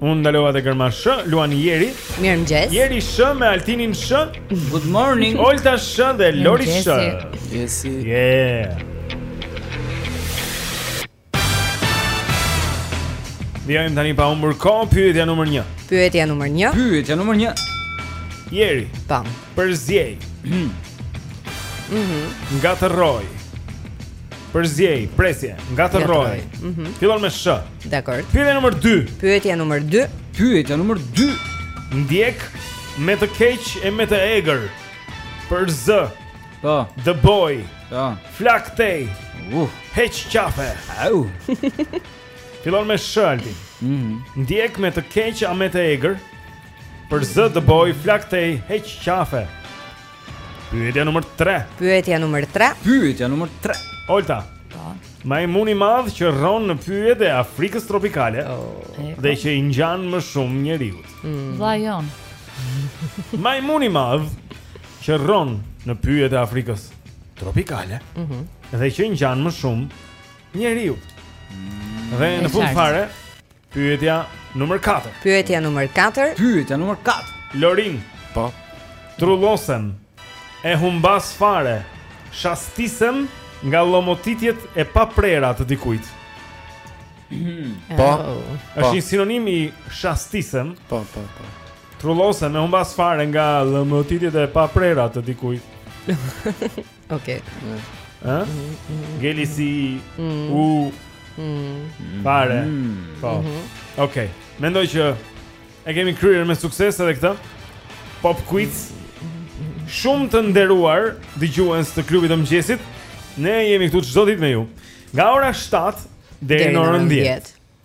Unë ndalova te gërma sh, luan Jeri
Mirëmëngjes
Jeri sh me Altinin sh
Good morning
Olta sh dhe Lori sh
Jesi
Yeah Vijojmë tani pa humbur kohë, pyetja numër një
Pyetja numër një
Pyetja numër një
Jeri
Pa
po.
Përziej
mm -hmm. Ngatërroj Përziej, presje, ngatërroj
mm -hmm.
Fillon me sh
Dakord
Pyetja numër dy
Pyetja numër dy
Pyetja numër dy
Ndjek me të keq e me të egër Përzë
Po.
Dëboj.
Po.
Flak tej.
Uh.
Heq qafe.
Au.
Fillon me sh Alti.
Mhm.
Mm Ndjek me të keq a me të egër. Përzë, dëboj, flak tej, heq qafe. Pyetja numër 3.
Pyetja numër 3.
Pyetja numër 3.
Olta. Po. Majmun i madh që rron në pyjet e Afrikës tropikale oh. dhe po. që i ngjan më shumë njeriut.
Mm. Vllai
jonë. Majmun i madh që rron në pyjet e Afrikës tropikale.
Mhm.
Mm dhe që i ngjan më shumë njeriut. Mm,
dhe
në fund fare, pyetja numër 4.
Pyetja numër 4.
Pyetja numër 4.
Lorin,
po.
Trullosem e humbas fare. Shastisem nga llomotitjet e paprera të dikujt.
Po. Oh.
Është një sinonim i shastisem.
Po, po, po.
Trullosem e humbas fare nga llomotitjet e paprera të dikujt
Oke
Ë? Geli si
mm.
u
mm.
fare. Mm. Po.
Mm -hmm.
Okej. Okay. Mendoj që e kemi kryer me sukses edhe këtë. Pop quiz. Shumë të nderuar dëgjues të klubit të mëngjesit. Ne jemi këtu çdo ditë me ju. Nga ora 7 deri në orën 10. 10.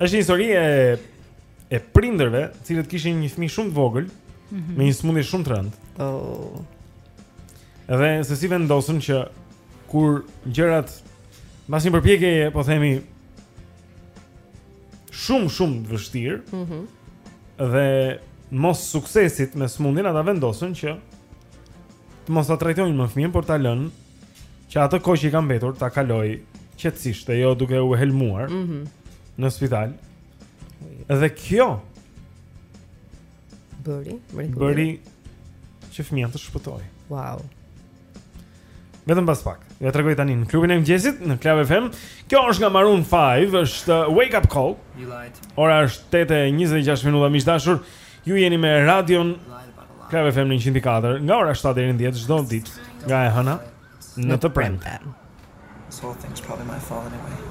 Është një histori e e prindërve, të cilët kishin një fëmijë shumë të vogël
mm -hmm.
me një sëmundje shumë të rëndë.
Oh.
Dhe se si vendosën që kur gjërat mbas një përpjekjeje, po themi shumë shumë të vështirë.
Mhm.
Mm dhe mos suksesit me sëmundjen ata vendosën që të mos ta trajtojnë më fëmijën, por ta lënë që atë kohë që i ka mbetur ta kalojë qetësisht e jo duke u helmuar
mm -hmm.
në spital. Dhe kjo
bëri,
bëri që fëmija të shpëtojë.
Wow.
Vetëm pas pak. Jua tregoj tani në klubin e mëngjesit në Club FM. Kjo është nga Maroon 5, është Wake Up Call. Ora është 8:26 minuta miq të dashur. Ju jeni me radion Club FM 104 Nga ora 7 deri në 10 Çdo ditë Nga e hëna Në të premte
This whole thing's probably my fault anyway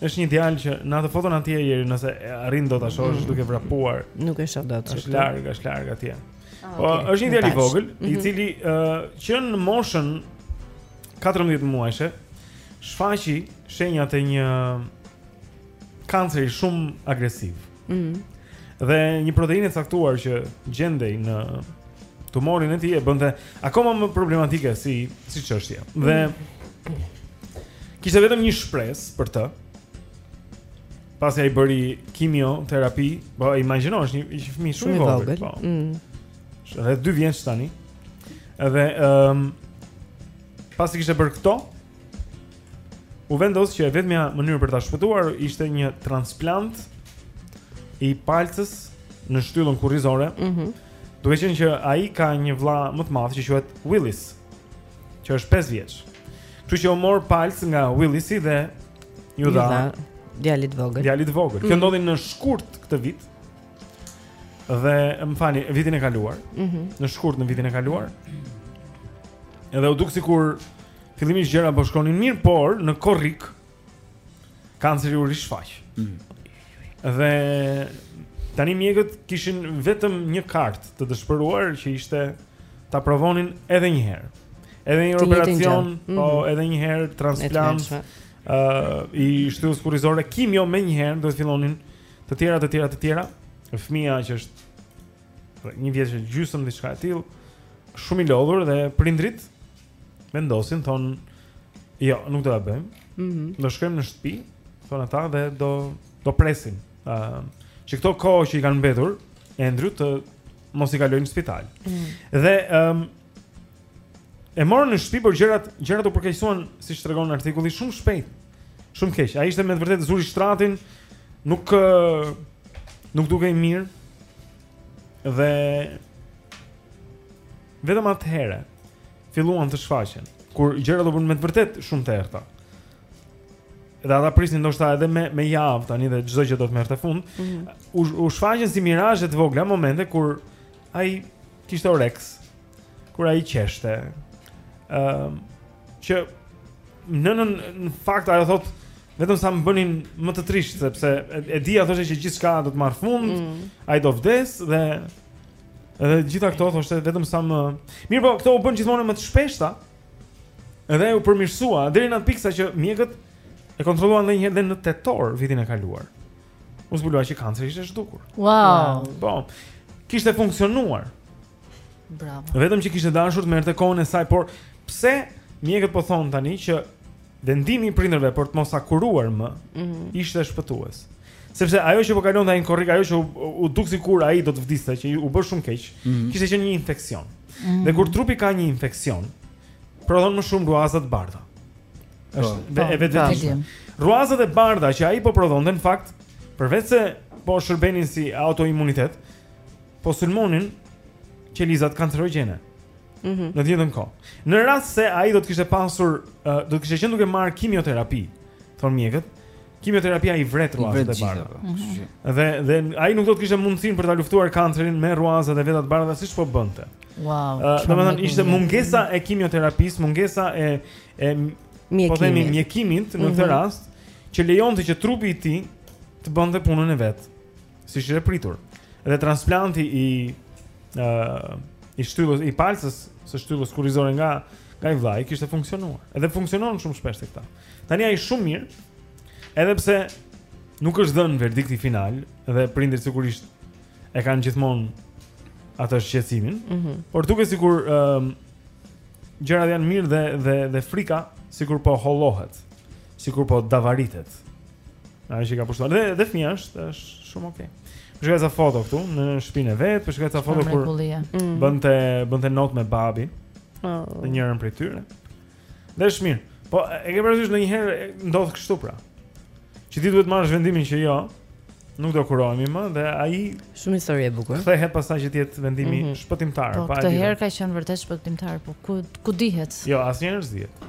Është një djalë që në atë foton atje Jeri, nëse arrin dot ta shohësh mm. duke vrapuar.
Nuk e shoh dot.
Është larg, është larg atje.
Ah,
po,
okay.
është një djalë i vogël, mm -hmm. i
mhm.
cili ë uh, që në moshën 14 muajshe shfaqi shenjat e një kanceri shumë agresiv.
Mm.
Dhe një proteinë e caktuar që gjendej në tumorin e tij e bënte akoma më problematike si si çështje. Dhe mm. kishte vetëm një shpresë për të. Pasi ai bëri kimioterapi, po imagjino, është një fëmijë shumë i vogël, po.
Mm.
Është rreth 2 vjeç tani. Edhe ëm um, pasi kishte bërë këto, u vendos që e vetmja mënyrë për ta shpëtuar ishte një transplant i palcës në shtyllën kurrizore.
Mhm.
Mm duke qenë që ai ka një vëlla më të madh që quhet Willis, që është 5 vjeç. Kështu që u mor palcë nga Willisi dhe
iu
dha
djalit të vogël.
Djalit të vogël. Mm.
Kjo
ndodhi në shkurt këtë vit. Dhe më falni, vitin e kaluar.
Mhm.
Mm në shkurt në vitin e kaluar. Edhe u duk sikur Fillimisht gjërat po shkonin mirë, por në korrik kanceri u rishfaq. Mm. Dhe tani mjekët kishin vetëm një kartë të dëshpëruar që ishte ta provonin edhe një herë. Edhe një operacion, po
mm -hmm.
edhe një herë transplant.
Ëh,
uh, i shtyllës kurrizore kimio menjëherë do të fillonin të tjera të tjera të tjera. Fëmija që është një vjeç e gjysmë diçka e tillë, shumë i lodhur dhe prindërit vendosin thon jo, nuk do ta bëjmë.
Mhm.
Mm do shkojmë në shtëpi, thon ata dhe do do presim. Ë, uh, që këto kohë që i kanë mbetur Andrew të mos i kalojnë në spital.
Mm -hmm.
Dhe ëm um, e morën në shtëpi por gjërat gjërat u përkeqësuan siç tregon artikulli shumë shpejt. Shumë keq. Ai ishte me të vërtetë zuri shtratin, nuk uh, nuk dukej mirë. Dhe Vetëm atëherë filluan të shfaqen kur gjërat u bën me të vërtet shumë të errta. Dhe ata prisnin ndoshta edhe me me javë tani dhe çdo gjë do të merrte fund.
Mm -hmm.
U u shfaqën si mirazhe të vogla momente kur ai kishte oreks, kur ai qeshte. Ëm ehm, uh, që nënën në fakt ajo thotë vetëm sa më bënin më të trishtë sepse e, e dija thoshte që gjithçka do të marr fund,
mm.
ai do vdes dhe Edhe gjitha këto thoshte vetëm sa më... Mirëpo, këto u bën gjithmonë më të shpeshta. Edhe u përmirësua deri në atë pikë sa që mjekët e kontrolluan edhe një herë në tetor vitin e kaluar. U zbulua që kanceri ishte zhdukur.
Wow.
Po. Kishte funksionuar.
Bravo.
Vetëm që kishte dashur të merrte kohën e saj, por pse mjekët po thon tani që Vendimi i prindërve për të mos e kuruar
më
ishte shpëtues. Sepse ajo që po kalonte ai në korrik, ajo që u, u duk sikur ai do të vdiste, që u bë shumë keq,
Mhm.
kishte qenë një infeksion. Dhe kur trupi ka një infeksion, prodhon më shumë rruaza të bardha. Është
Po.
ve- e
vetvetshme. Vetëm.
Rruazat e bardha që ai po prodhonte në fakt, përveç se po shërbenin si autoimunitet, po sulmonin qelizat kancerogjene.
Mm -hmm.
Në të njëjtën kohë. Në rast se ai do të kishte pasur, uh, do të kishte qenë duke marr kimioterapi, thon mjekët, kimioterapia i vret
rruazat
e bardha.
Po. Mm -hmm.
Dhe dhe ai nuk do të kishte mundësinë për ta luftuar kancerin me rruazat e veta të bardha siç po bënte.
Wow.
Uh, Domethënë ishte mungesa e kimioterapisë, mungesa e e mjekimit, po themi
mjekimit
në këtë
mm -hmm.
rast që lejonte që trupi i tij të bënte punën e vet. siç është e pritur. Dhe transplanti i uh, i shtyllës i palcës së shtyllës kurrizore nga nga i vëllai kishte funksionuar. Edhe funksionon shumë shpesh tek ta. Tani ai shumë mirë. Edhe pse nuk është dhënë verdikti final dhe prindërit sigurisht e kanë gjithmonë atë shqetësimin,
mm -hmm.
por duket sikur ëm um, gjërat janë mirë dhe dhe dhe frika sikur po hollohet, sikur po davaritet. Ai që ka pushtuar. Dhe dhe fëmia është, është shumë okay. Shikoj ca foto këtu në shpinë e vet, po shikoj ca foto kur
mm.
bënte bënte not me babin.
Oh.
Në njërin prej tyre. Dhe është mirë. Po e ke parasysh ndonjëherë ndodh kështu pra. Që ti duhet të marrësh vendimin që jo, nuk do kurohemi më dhe është
shumë histori e bukur.
Kthehet pastaj që të jetë vendimi
mm -hmm.
shpëtimtar,
po,
pa. Po
këtë herë ka qenë vërtet shpëtimtar, po ku ku dihet?
Jo, asnjëherë s'dihet.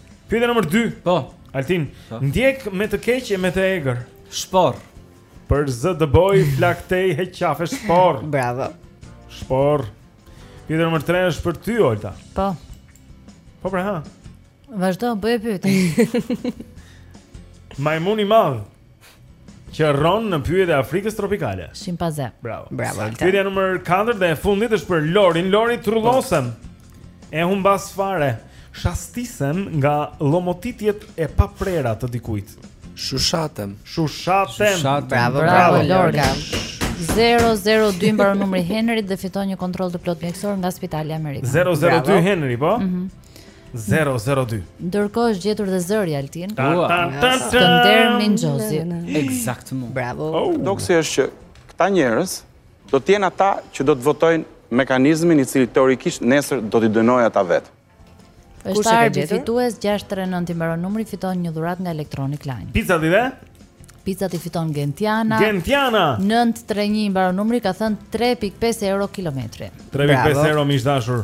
Pyetja nr. 2.
Po.
Altin,
po.
ndjek me të keq e me të egër. Shporr. Përzë, dëboj, flak tej, heq qafe, shporr.
Bravo.
Shporr. Pyetja nr. 3 është për ty, Olta.
Po.
Po pra ha.
Vazhdo, bëje pyetjen.
Majmun i madh. Që rron në pyjet e Afrikës tropikale.
Shimpanze.
Bravo.
Bravo.
Pyetja numër 4 dhe e fundit është për Lorin. Lori trullosem. E humbas fare. Shastisem nga llomotitjet e paprera të dikujt.
Shushatem.
Shushatem.
Shushatem.
Bravo,
bravo,
bravo Lorga.
002 i mbaron numri Henry dhe fiton një kontroll të plot mjekësor nga Spitali Amerikan.
002 Henry, po?
Mhm.
Mm 002.
Ndërkohë është gjetur dhe zëri Altin. Skënder Minxhozi.
Ekzaktësisht.
Bravo.
Oh. Doksi është që këta njerëz do të jenë ata që do të votojnë mekanizmin i cili teorikisht nesër do t'i dënojë ata vetë.
Është Arbi fitues 639 i mbaron numri fiton një dhuratë nga Electronic Line.
Pica dhe
picat i fiton Gentiana.
Gentiana.
931 i mbaron numri ka thënë 3.5 euro kilometri.
3.5 euro miq
të
dashur.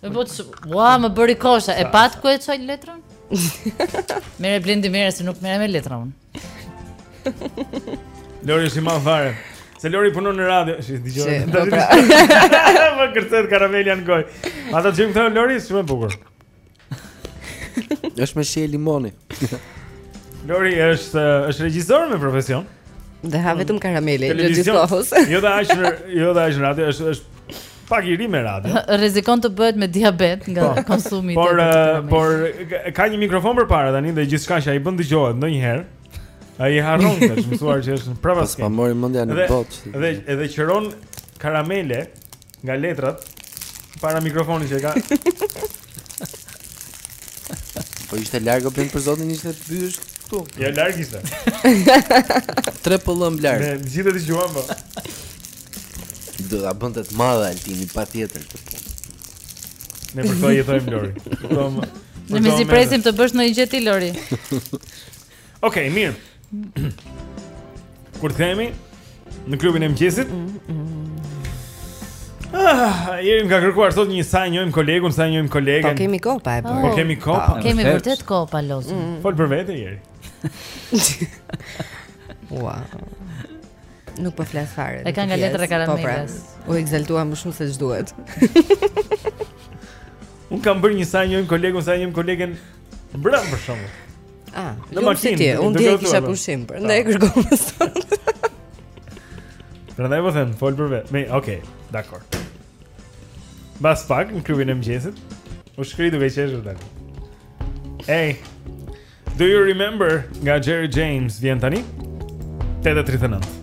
E
po të... Ua, më bëri kosha. E pat ku e çoj letrën? Merre Blendi merre, se nuk merrem me letra unë.
Lori është i madh fare. Se Lori punon në radio, s'i dëgjoj.
Po, pra.
Më kërcet karamelja në gojë. Ata që më thonë Lori, shumë e bukur.
Është me shije limoni.
Lori është është regjisor me profesion.
Dhe ha vetëm karamele,
gjithë
kohës.
Jo dashur, jo dashur, atë është është Pak i ri me radio.
Rrezikon të bëhet me diabet nga
po.
konsumi i tij. Por
eh, por ka një mikrofon përpara tani dhe gjithçka që ai bën dëgjohet ndonjëherë. Ai e harron se është mësuar që është prapa
skë. Po mori mendja në botë.
Dhe edhe qëron karamele nga letrat para mikrofonit që ka.
Po ishte larg o për zotin ishte të bysh këtu.
Ja larg ishte.
Tre pëllëmbë larg.
Megjithatë e dëgjuam po.
Do ta bënte të madhe Altini patjetër këtë punë.
Ne për këto jetojmë Lori. Këto
Ne mezi presim të bësh ndonjë gjë ti Lori.
Okej, okay, mirë. Kur themi në klubin e mëngjesit. Ah, jemi ka kërkuar sot një sa njohim kolegun, sa njohim kolegen.
Po kemi kopa e bërë.
Po kemi kopa.
Po,
kemi
vërtet
kopa Lori. Mm.
Fol për vete Eri.
Ua. Nuk po flas fare.
E
kanë
letra e
karamelës. Po pra, u ekzaltua më shumë se ç'duhet.
Un kam bërë një sa njohim kolegun, sa njohim kolegen. Prapë për shkakun.
Ah,
në makinë.
Ti, unë kisha pushim, prandaj e kërkova më sot.
Prandaj po them, fol për vete. Me, okay, dakord. Pas pak në klubin e mëngjesit. U shkri duke qeshur tani. Hey. Do you remember nga Jerry James vjen tani? 8:39.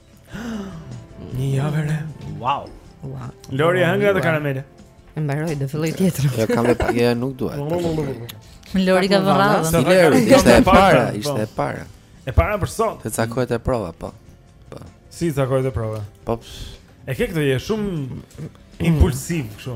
Një javë re. Wow.
Wow.
Lori e hëngre atë karamele.
E mbaroi do filloj tjetër.
Jo kam e jo nuk dua.
Lori ka
radhën. Lori ishte e para, ishte e para.
E para për sot.
Të acarohet e prova, po. Po.
Si acarohet e prova?
Po.
E ke këtë je shumë impulsive kështu.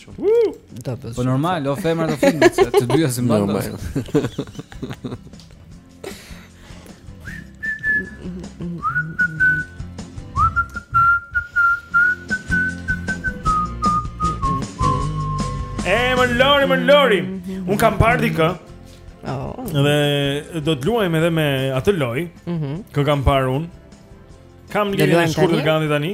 Po
normal, o femra të filmit, se të dyja si mbanë
Normal
E, mirë Lori, mirë Lori Unë kam parë dikë
oh.
Dhe do të luajmë edhe me atë lojë
mm -hmm.
Kë kam parë unë Kam lidhje e shkurtër
gati
tani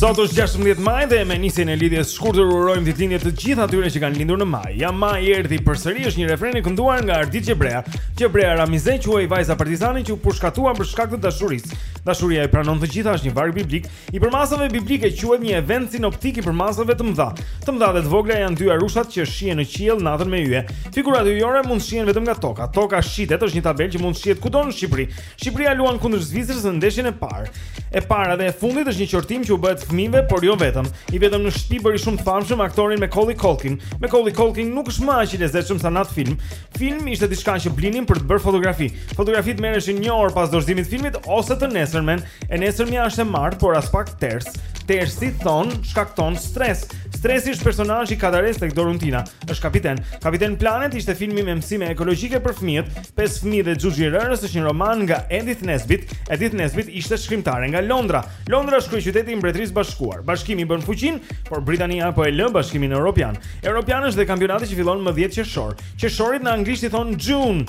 Sot është 16 maj dhe me nisjen e lidhjes së shkurtër urojmë ditëlindjen të gjithë atyre që kanë lindur në maj. Ja maji erdhi përsëri është një refren i kënduar nga Ardit Gjebrea. Gjebrea Ramize quhej vajza partizane që u pushkatua për shkak të dashurisë. Dashuria i pranon të gjitha është një varg biblik I përmasave biblike quhet një event sinoptik i përmasave të mëdha. Të mëdha dhe të vogla janë dy arushat që shihen në qiell natën me yje. Figurat yjore mund të shihen vetëm nga toka. Toka shitet është një tabelë që mund të shihet kudo në Shqipëri. Shqipëria luan kundër Zvicrës në ndeshjen e parë. E para dhe e fundit është një qortim që u bëhet fëmijëve, por jo vetëm. I vetëm në shtëpi bëri shumë të famshëm aktorin Macaulay Culkin. Macaulay Culkin nuk është më aq i lezetshëm sa në atë film. Film ishte diçka që blinim për të bërë fotografi. Fotografitë merreshin një orë pas dorëzimit të filmit ose të nesërmen. E nesërmja është e martë, por aspak ters. Tersi thon shkakton stres. Stresi është personazh i Kadaresë tek Doruntina. Është kapiten. Kapiten Planet ishte filmi me mësime ekologjike për fëmijët. Pes fëmijë dhe xhuxhi i rërës është një roman nga Edith Nesbit. Edith Nesbit ishte shkrimtare nga Londra. Londra është kryeqyteti i Mbretërisë së Bashkuar. Bashkimi bën fuqinë, por Britania po e lë Bashkimin Evropian. Evropian është dhe kampionati që fillon më 10 qershor. Qershorit në anglisht i thon June.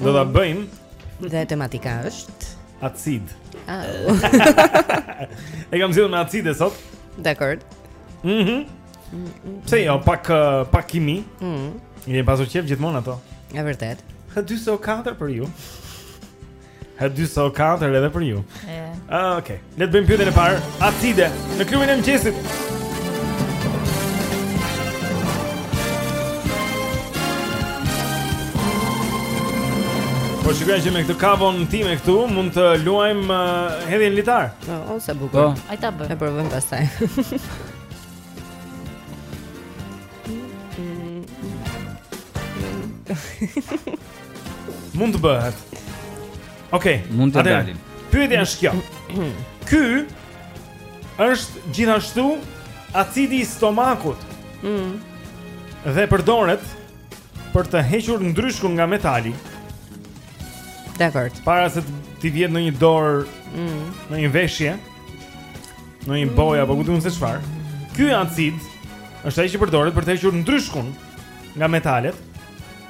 Do ta bëjmë.
Dhe tematika është
acid.
Ah.
e kam zgjedhur me acid e sot.
Dakord.
Mhm. Mm Pse jo, pak eh, pak kimi.
Mhm.
Mm I kemi pasur qef gjithmonë ato.
Është vërtet.
H2SO4 për ju. H2SO4 edhe për ju. Ah, okay. Le të bëjmë pyetjen e parë. Acide në klubin e mëngjesit. Po shikoj që me këtë kavon time këtu mund të luajmë uh, hedhjen litar.
Po, oh, sa bukur.
Po.
Hajt ta bëjmë.
E provojmë pastaj.
mund të bëhet. Okej.
Okay, mund të dalim.
Pyetja është kjo. Ky është gjithashtu acidi i stomakut.
Mm.
Dhe përdoret për të hequr ndryshkun nga metali.
Dakord.
Para se t'i vijë ndonjë dorë,
mm.
ndonjë veshje, ndonjë bojë apo ku di unë se çfarë. Ky acid është ai që përdoret për të hequr ndryshkun nga metalet.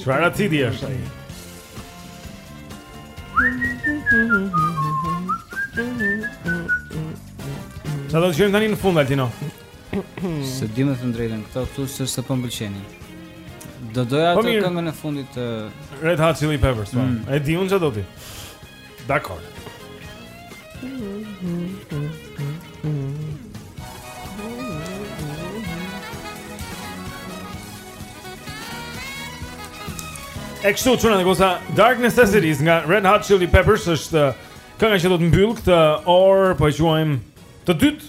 Çfarë acidi është ai? Ça do dëgjojmë tani në fund, Altino?
S'e di me të drejtën, këta të se se po pëlqeni. Do doja atë këngën e fundit të...
Red Hot Chili Peppers, po.
Mm.
E di unë çfarë do ti? Dakord. E kështu çuna goca Dark Necessities nga Red Hot Chili Peppers është kënga që do të mbyllë këtë orë po e quajmë të dytë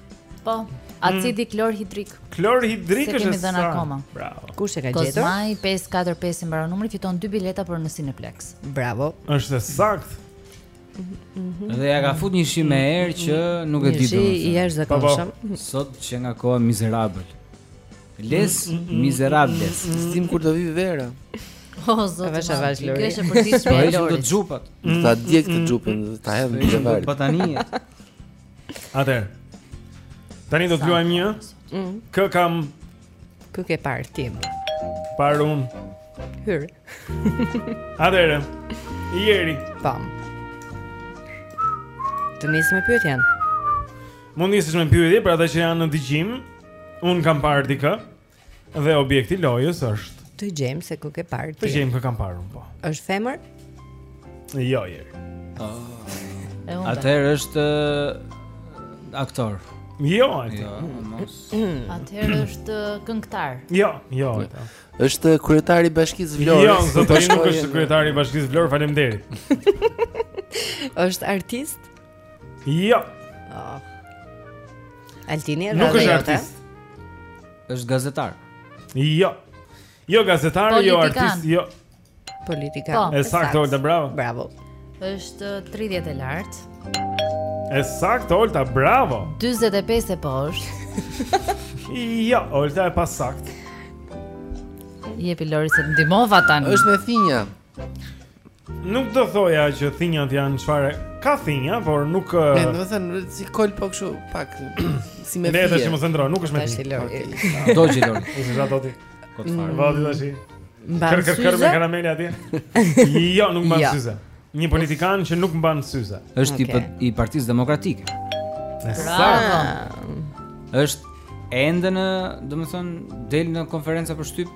Po, acidi mm.
klorhidrik.
Klorhidrik
është
saktë.
Bravo.
Kush e ka gjetur?
Kozmai 545 i mbaron numri, fiton dy bileta për në Cineplex.
Bravo.
Është saktë. Mhm.
Dhe ia ka fut një shi me erë që nuk e di
do.
Shi
i jashtëzakonshëm.
Po, po. Sot qenka koha mizerabël. Les mm,
mm, misérables. S'dimë kur do vi vera.
O oh, zot.
Avash avash Lori.
Kjo është
për
ti
shpejt. Po
do
xhupat.
Ta djeg të xhupin, ta hedh në varr.
Po tani.
Atëherë, tani do të luajmë një.
Mm.
Kë kam?
Kë ke parë ti?
Parë unë.
Hyr.
Atëherë, Jeri.
Pam. Të nis me pyetjen.
Mund të nisësh me pyetje për ata që janë në dëgjim. Unë kam parë dikë. Dhe objekti i lojës është
Të gjejmë se kë ke parë ti.
Të gjejmë kë kam parë unë, po.
Është femër?
Jo,
jo. Oh.
Atëherë është uh, aktor.
Jo, atë.
Jo,
Atëherë është uh, këngëtar.
Jo, jo. jo.
Është kryetari i Bashkisë Vlorë.
Jo, zotëri nuk është kryetari i Bashkisë Vlorë, faleminderit.
Është artist?
Jo.
Oh. Altini
Nuk është artist.
Është gazetar.
Jo. Jo gazetar, jo artist, jo.
Politikan.
Po,
e saktë, Olta, bravo.
Bravo.
Është 30 e lart.
E saktë, Olta, bravo.
45 e poshtë.
jo, Olta e pasaktë.
Jepi Lori se të ndihmova tani.
Është me thinja.
Nuk do thoja që thinjat janë fare, ka thinja, por nuk
Ne do të thënë si kol po kështu pak si me
thinja.
Ne
tash më thëndro, nuk është me thinja.
Tash
do
gjë lor.
Ose sa do ti?
Kot fare.
Vadi tash. Kër kër kër me karamele atje? Jo, nuk mban syze. Një politikan që nuk mban syze.
Është i Partisë Demokratike.
Sa?
Është ende në, domethënë, del në konferenca për shtyp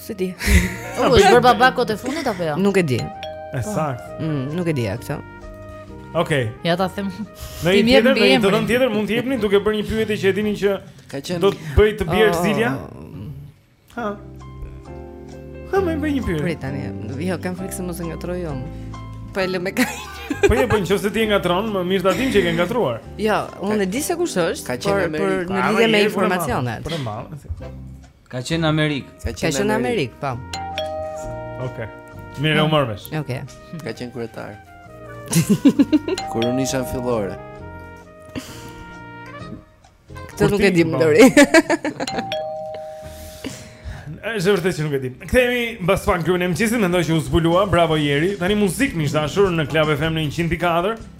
S'e
di. U është bërë baba kohët e fundit apo jo?
Nuk e di.
E saktë.
Mm, nuk e di atë.
Okej.
Ja ta them.
Në një tjetër, në një tjetër, tjetër mund të jepni duke bërë një pyetje që e dini që do të bëjë të bjerë
oh.
Zilja? Ha. Ha më bëj një pyetje.
Prit tani. Jo, kam frikë se mos e ngatërroj unë. Po e lë me kaq.
Po e po nëse ti e ngatërron, më mirë ta dim që e ke ngatërruar.
Jo, unë e di se kush është,
ka qenë
në
Amerikë,
por në lidhje me informacionet.
Për mall.
Ka qenë në Amerikë.
Ka
qenë në Amerikë, po.
Okej. Mirë, u mor vesh.
Okej.
Ka qenë kryetar. Kur unë isha fillore.
Këtë nuk e di më dori.
Është vërtet që nuk e di. Kthehemi mbas pak në klubin e mëngjesit, mendoj që u zbulua. Bravo Jeri. Tani muzikë miq të dashur në Club
FM
në 104.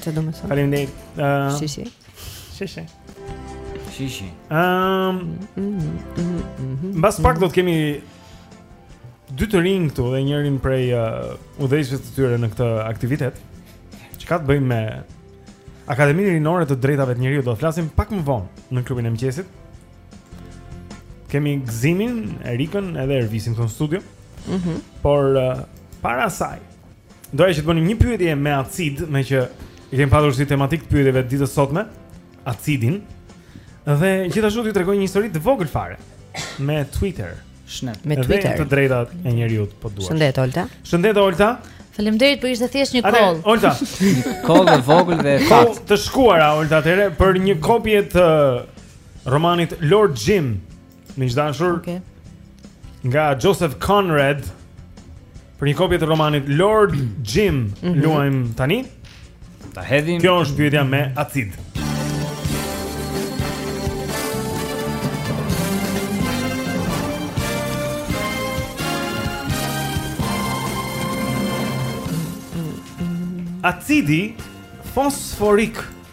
Çfarë do të thotë?
Faleminderit. Ëm.
Shishi.
Shishi.
Shishi.
Ëm. Mbas pak do të kemi dy të rinj këtu dhe njërin prej uh, udhëheqësve të tyre në këtë aktivitet. që ka të bëjë me Akademinë Rinore të të Drejtave të Njeriut. Do të flasim pak më vonë në klubin e mëngjesit. Kemi Gëzimin, Erikën edhe Ervisin këtu në studio.
Mhm.
Mm Por uh, para saj Doja që të bënim një pyetje me acid, meqë e kemi patur si tematikë të pyetjeve të ditës së sotme, acidin. Dhe gjithashtu t'ju tregoj një histori të vogël fare me Twitter.
Shnet.
Me Twitter.
Dhe të drejtat e njeriut po të duash.
Shëndet Olta.
Shëndet Olta.
Faleminderit, po ishte thjesht një kollë.
Olta.
kollë e vogël dhe fat.
të shkuara Olta atëherë për një kopje të romanit Lord Jim Miq të dashur.
Okej. Okay.
Nga Joseph Conrad për një kopje të romanit Lord Jim
mm -hmm.
luajm tani.
Ta hedhim.
Kjo është pyetja me acid. Acidi fosforik.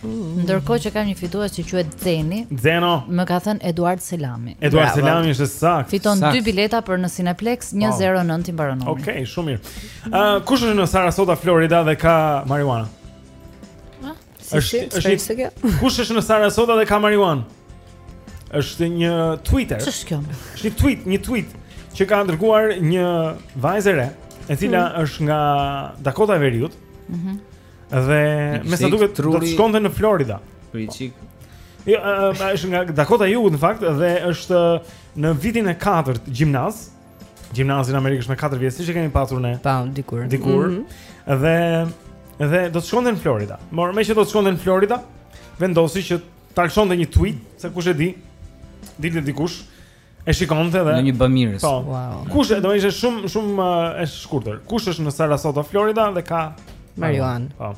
Ndërkohë që kam një fitues që quhet Zeni.
Zeno.
Më ka thënë Eduard Selami.
Eduard Selami është saktë.
Fiton dy bileta për në Cineplex 109 i mbaron numri.
Okej, shumë mirë. Ë kush është në Sarasota, Florida dhe ka marijuana?
Është është kjo.
Kush është në Sarasota dhe ka marijuana? Është një Twitter.
Ç'është kjo?
Është një tweet, një tweet që ka dërguar një vajzë e re, e cila mhm. është nga Dakota e Veriut.
Mhm.
Dhe me sa duket do të shkonte në Florida.
Prit çik.
Jo, është nga Dakota e Jugut në fakt dhe është në vitin e katërt gjimnaz. Gjimnazi amerikan me 4 vjet, siç e kemi pasur ne.
Pa, dikur.
Dikur.
Mm -hmm.
Dhe dhe do të shkonte në Florida. Por meqë do të shkonte në Florida, vendosi që ta lëshonte një tweet, se kush e di, dilte dikush. E shikonte dhe
ndonjë bamirës.
Po.
Wow.
Kush, do ishte shumë shumë e shkurtër. Kush është në Sarasota, Florida dhe ka
marijuanë.
Po.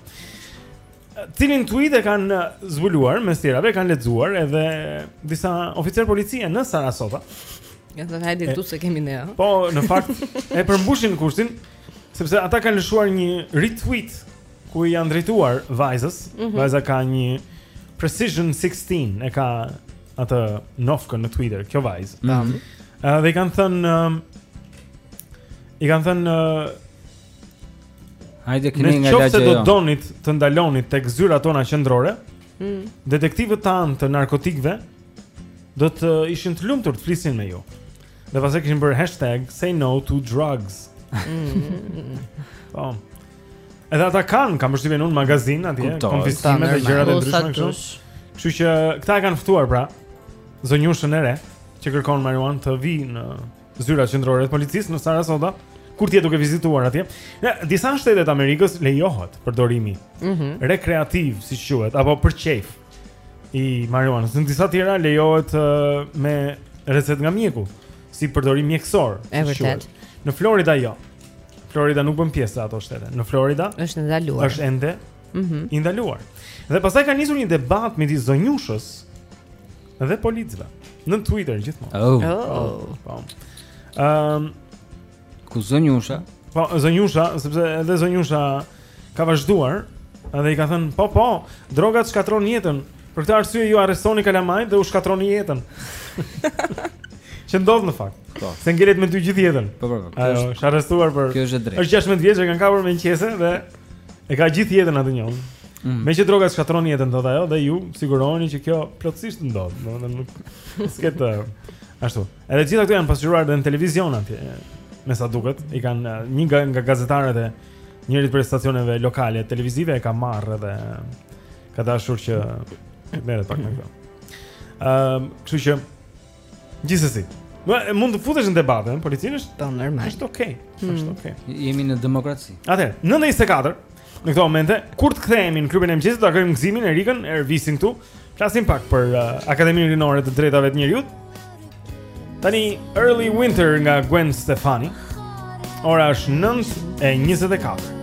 Cilin tweet e kanë zbuluar mes të tjerave, kanë lexuar edhe disa oficerë policie në Sarasota.
Ja thonë hajde këtu se kemi ne.
Po, në fakt e përmbushin kushtin sepse ata kanë lëshuar një retweet ku i janë drejtuar vajzës.
Mm -hmm.
Vajza ka një Precision 16, e ka atë nofkën në Twitter, kjo vajzë.
Mm
-hmm. uh, dhe i kanë thënë uh, i kanë thënë uh,
Hajde
këndej
nga lagja.
Në qoftë se do donit të ndalonit tek zyrat tona qendrore,
mm.
detektivët tanë të narkotikëve do të ishin të lumtur të flisin me ju. Dhe pastaj kishin bërë hashtag Say no to drugs
mm.
Po Edhe ata kanë, kam përshtypjen unë magazinë atje, konfiskime dhe gjëra të ndryshme
këtu.
Kështu që këta e kanë ftuar pra zonjushën e re që kërkon marijuanë të vijë në zyrat qendrore të policisë në Sarasota kur të jetë duke vizituar atje. Në disa shtete të Amerikës lejohet përdorimi
mm -hmm.
rekreativ, siç quhet, apo për qejf. i marijuanës. Në disa tjera lejohet uh, me recetë nga mjeku, si përdorim mjekësor.
E
vërtetë. Në Florida jo. Florida nuk bën pjesë te ato shtete. Në Florida
është e ndaluar.
Është ende
mm
-hmm. e ndaluar. Dhe pastaj ka nisur një debat midis zonjushës dhe policëve në Twitter gjithmonë.
Oh.
oh.
oh. Um,
Ku zonjusha?
Po, zonjusha, sepse edhe zonjusha ka vazhduar, edhe i ka thënë, "Po, po, droga të shkatërron jetën. Për këtë arsye ju arrestoni kalamajt dhe u shkatërroni jetën." Që ndodh në fakt.
Po.
Se ngelet me dy gjithë jetën.
Po, po, po.
Ajo
është
arrestuar për
Kjo është e drejtë.
Është 16 vjeç e kanë kapur me një qese dhe e ka gjithë jetën atë njollë.
Mm.
Meqë droga të shkatërron jetën thotë ajo dhe ju siguroheni që kjo plotësisht të ndodhë, domethënë nuk s'ket ashtu. Edhe të gjitha këto janë pasqyruar edhe në televizion atje. Me sa duket, i kanë një nga, nga gazetarët e njërit prej stacioneve lokale televizive e ka marrë edhe ka dashur që të merret pak me këto. Ëm, ehm, uh, kështu që gjithsesi. Ma, mund të futesh në debat me policinë, është
normal.
Është okay. Është
mm.
okay.
Jemi në demokraci.
Atëherë, 9:24. Në këto momente, kur të kthehemi në klubin e mëngjesit, do takojmë Gëzimin, Erikën, Ervisin këtu. Flasim pak për uh, Akademinë Rinore të të Drejtave të Njeriut. Tani Early Winter nga Gwen Stefani. Ora është 9:24.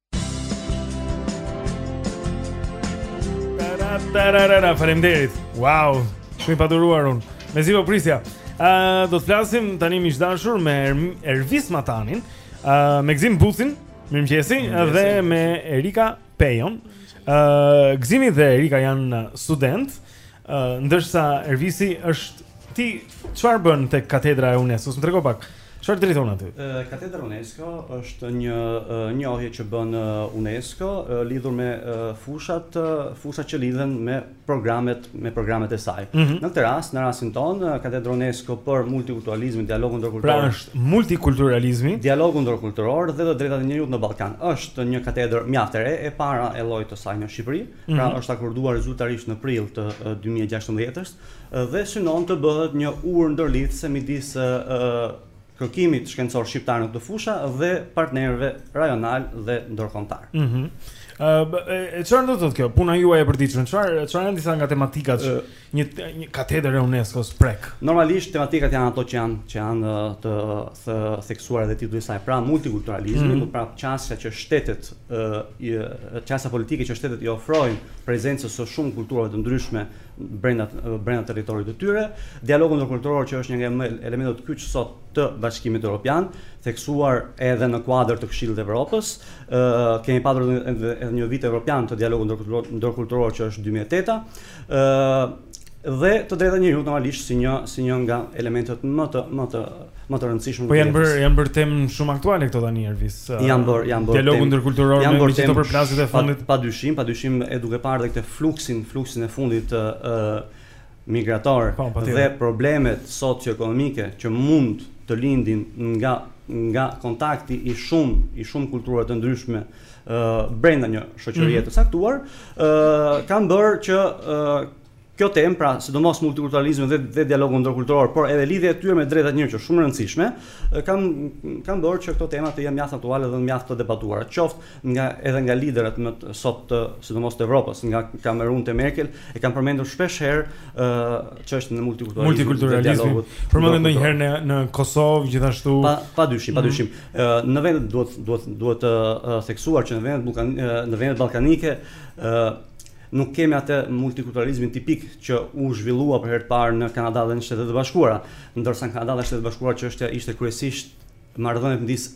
Tararara, faleminderit. Wow, shumë i paduruar unë. Mezi po prisja. Ë uh, do të flasim tani miq të dashur me er Ervis Matanin, ë uh, me Gëzim Bucin, mirëmëngjesi, dhe me Erika Pejon. Ë uh, Gëzimi dhe Erika janë studentë. ndërsa Ervisi është ti çfarë bën tek katedra e UNESCO? Më trego pak. Çfarë drejton aty?
Katedra UNESCO është një njohje që bën UNESCO lidhur me fushat, fushat që lidhen me programet, me programet e saj.
Mm -hmm.
Në këtë rast, në rastin tonë, Katedra UNESCO për multikulturalizmin, dialogun ndërkulturor.
Pra është multikulturalizmi,
dialogu ndërkulturor dhe të drejtat e njeriut në Ballkan. Është një katedër mjaft e re, e para e llojit të saj në Shqipëri. pra është akorduar zyrtarisht në prill të dy mijë e gjashtëmbëdhjetës dhe synon të bëhet një urë ndërlidhëse midis kërkimit shkencor shqiptar në këto fusha dhe partnerëve rajonalë dhe
ndërkombëtarë. Ëh. Mm e çfarë do të thotë kjo? Puna juaj e përditshme, çfarë çfarë janë disa nga tematikat që Një një katedër e UNESCO-s prek.
Normalisht tematikat janë ato që janë që janë të të theksuara edhe te titulli i saj, pra multikulturalizmi,
mm -hmm.
pra çasja që shtetet ë çasja politike që shtetet i ofrojnë prezencës së shumë kulturave të ndryshme brenda brenda territorit të tyre, dialogu ndërkulturor që është një nga elementët kyç sot të Bashkimit Evropian, theksuar edhe në kuadër të Këshillit të Evropës. Ë kemi patur edhe një vit evropian të dialogut ndërkulturor që është 2008. Ë dhe të drejtat e njeriut normalisht si një si një nga elementët më të më të më të rëndësishëm.
Po janë bërë janë bërë temë shumë aktuale këto tani Ervis.
Janë bërë janë bërë
dialogu ndërkulturor është bërë
temë për
përplasjet e fundit.
Pa
dyshim,
pa dyshim e duke parë edhe këtë fluksin, fluksin e fundit ë migrator
po, po,
dhe problemet socioekonomike që mund të lindin nga nga kontakti i shumë i shumë kulturave të ndryshme brenda një shoqërie
mhm.
të caktuar, ë kanë bërë që ë kjo temë, pra sidomos multikulturalizmi dhe dhe dialogu ndërkulturor, por edhe lidhja e tyre me drejtat e njeriut që është shumë e rëndësishme, kanë kanë bërë që këto tema të jenë mjaft aktuale dhe mjaft të debatuara, qoftë nga edhe nga liderët më të, sot të sidomos të Evropës, nga Kamerun te Merkel, e kanë përmendur shpesh herë ë çështjen e multikulturalizmit.
Multikulturalizmi.
Përmendet
ndonjëherë në në Kosovë gjithashtu.
Pa pa dyshim, pa
mhm.
dyshim. Në vendet duhet duhet duhet theksuar që në vendet në vendet ballkanike nuk kemi atë multikulturalizmin tipik që u zhvillua për herë të parë në Kanada dhe në Shtetet e Bashkuara, ndërsa në Kanada dhe Shtetet e Bashkuara çështja ishte kryesisht marrëdhëniet midis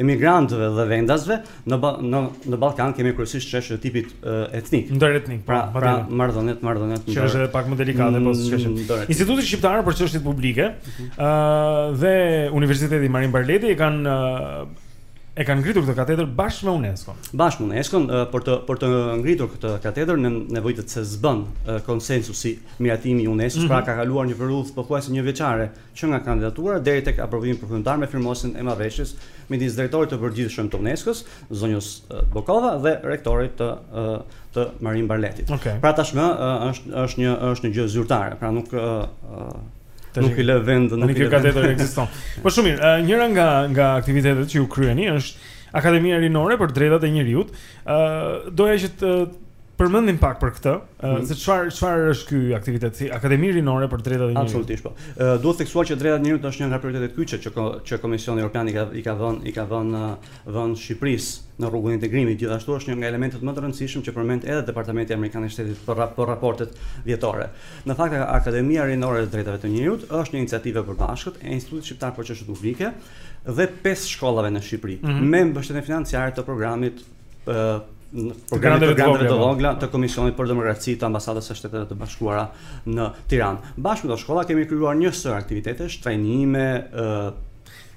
emigrantëve dhe vendasve, Në në në Ballkan kemi kryesisht çështje të tipit etnik.
Ndër etnik,
pra, pra,
pra
marrëdhëniet, marrëdhëniet.
Që është edhe pak më delikate pas
mm, çështjes.
Instituti Shqiptar për Çështje Publike, mhm. ë dhe Universiteti Marin Barleti e kanë e kanë ngritur këtë katedër bashkë me UNESCO.
Bashkë me UNESCO për të për të ngritur këtë katedër nevojitet s'bën konsensusi miratimi i UNESCO-s,
mm -hmm.
pra mhm. ka kaluar një periudhë pothuajse njëvjeçare që nga kandidatura deri tek aprovimi përfundimtar me firmosjen e marrëveshjes midis Drejtorit të Përgjithshëm të UNESCO-s, zonjës Bokova dhe Rektorit të të Marin Barletit.
Okay.
Pra tashmë është është një është një gjë zyrtare, pra nuk nuk i lë vend nuk i lë vend.
Katedra ekziston. Po shumë mirë, njëra nga nga aktivitetet që ju kryeni është Akademia Rinore për Drejtat e Njeriut. Ë doja që të përmendim pak për këtë,
mm.
se çfarë çfarë është ky aktivitet si Akademi Rinore për Drejtat e Njeriut.
Absolutisht po. Uh, duhet theksuar që drejtat e njeriut është një nga prioritetet kyçe që ko, që Komisioni Evropian i ka i ka dhënë i ka dhënë vënë Shqipërisë në rrugën e integrimit. Gjithashtu është një nga elementët më të rëndësishëm që përmend edhe Departamenti Amerikan i Shtetit për, rap, për raportet vjetore. Në fakt Akademia Rinore e Drejtave të Njeriut është një iniciativë e përbashkët e Institutit Shqiptar për Çështje Publike dhe pesë shkollave në Shqipëri
mm -hmm.
me mbështetjen financiare të programit ë në
programin
e
granteve
të
vogla
të Komisionit për Demokraci të Ambasadës së Shteteve të Bashkuara në Tiranë. Bashkë me këto shkolla kemi krijuar një sërë aktivitetesh, trajnime,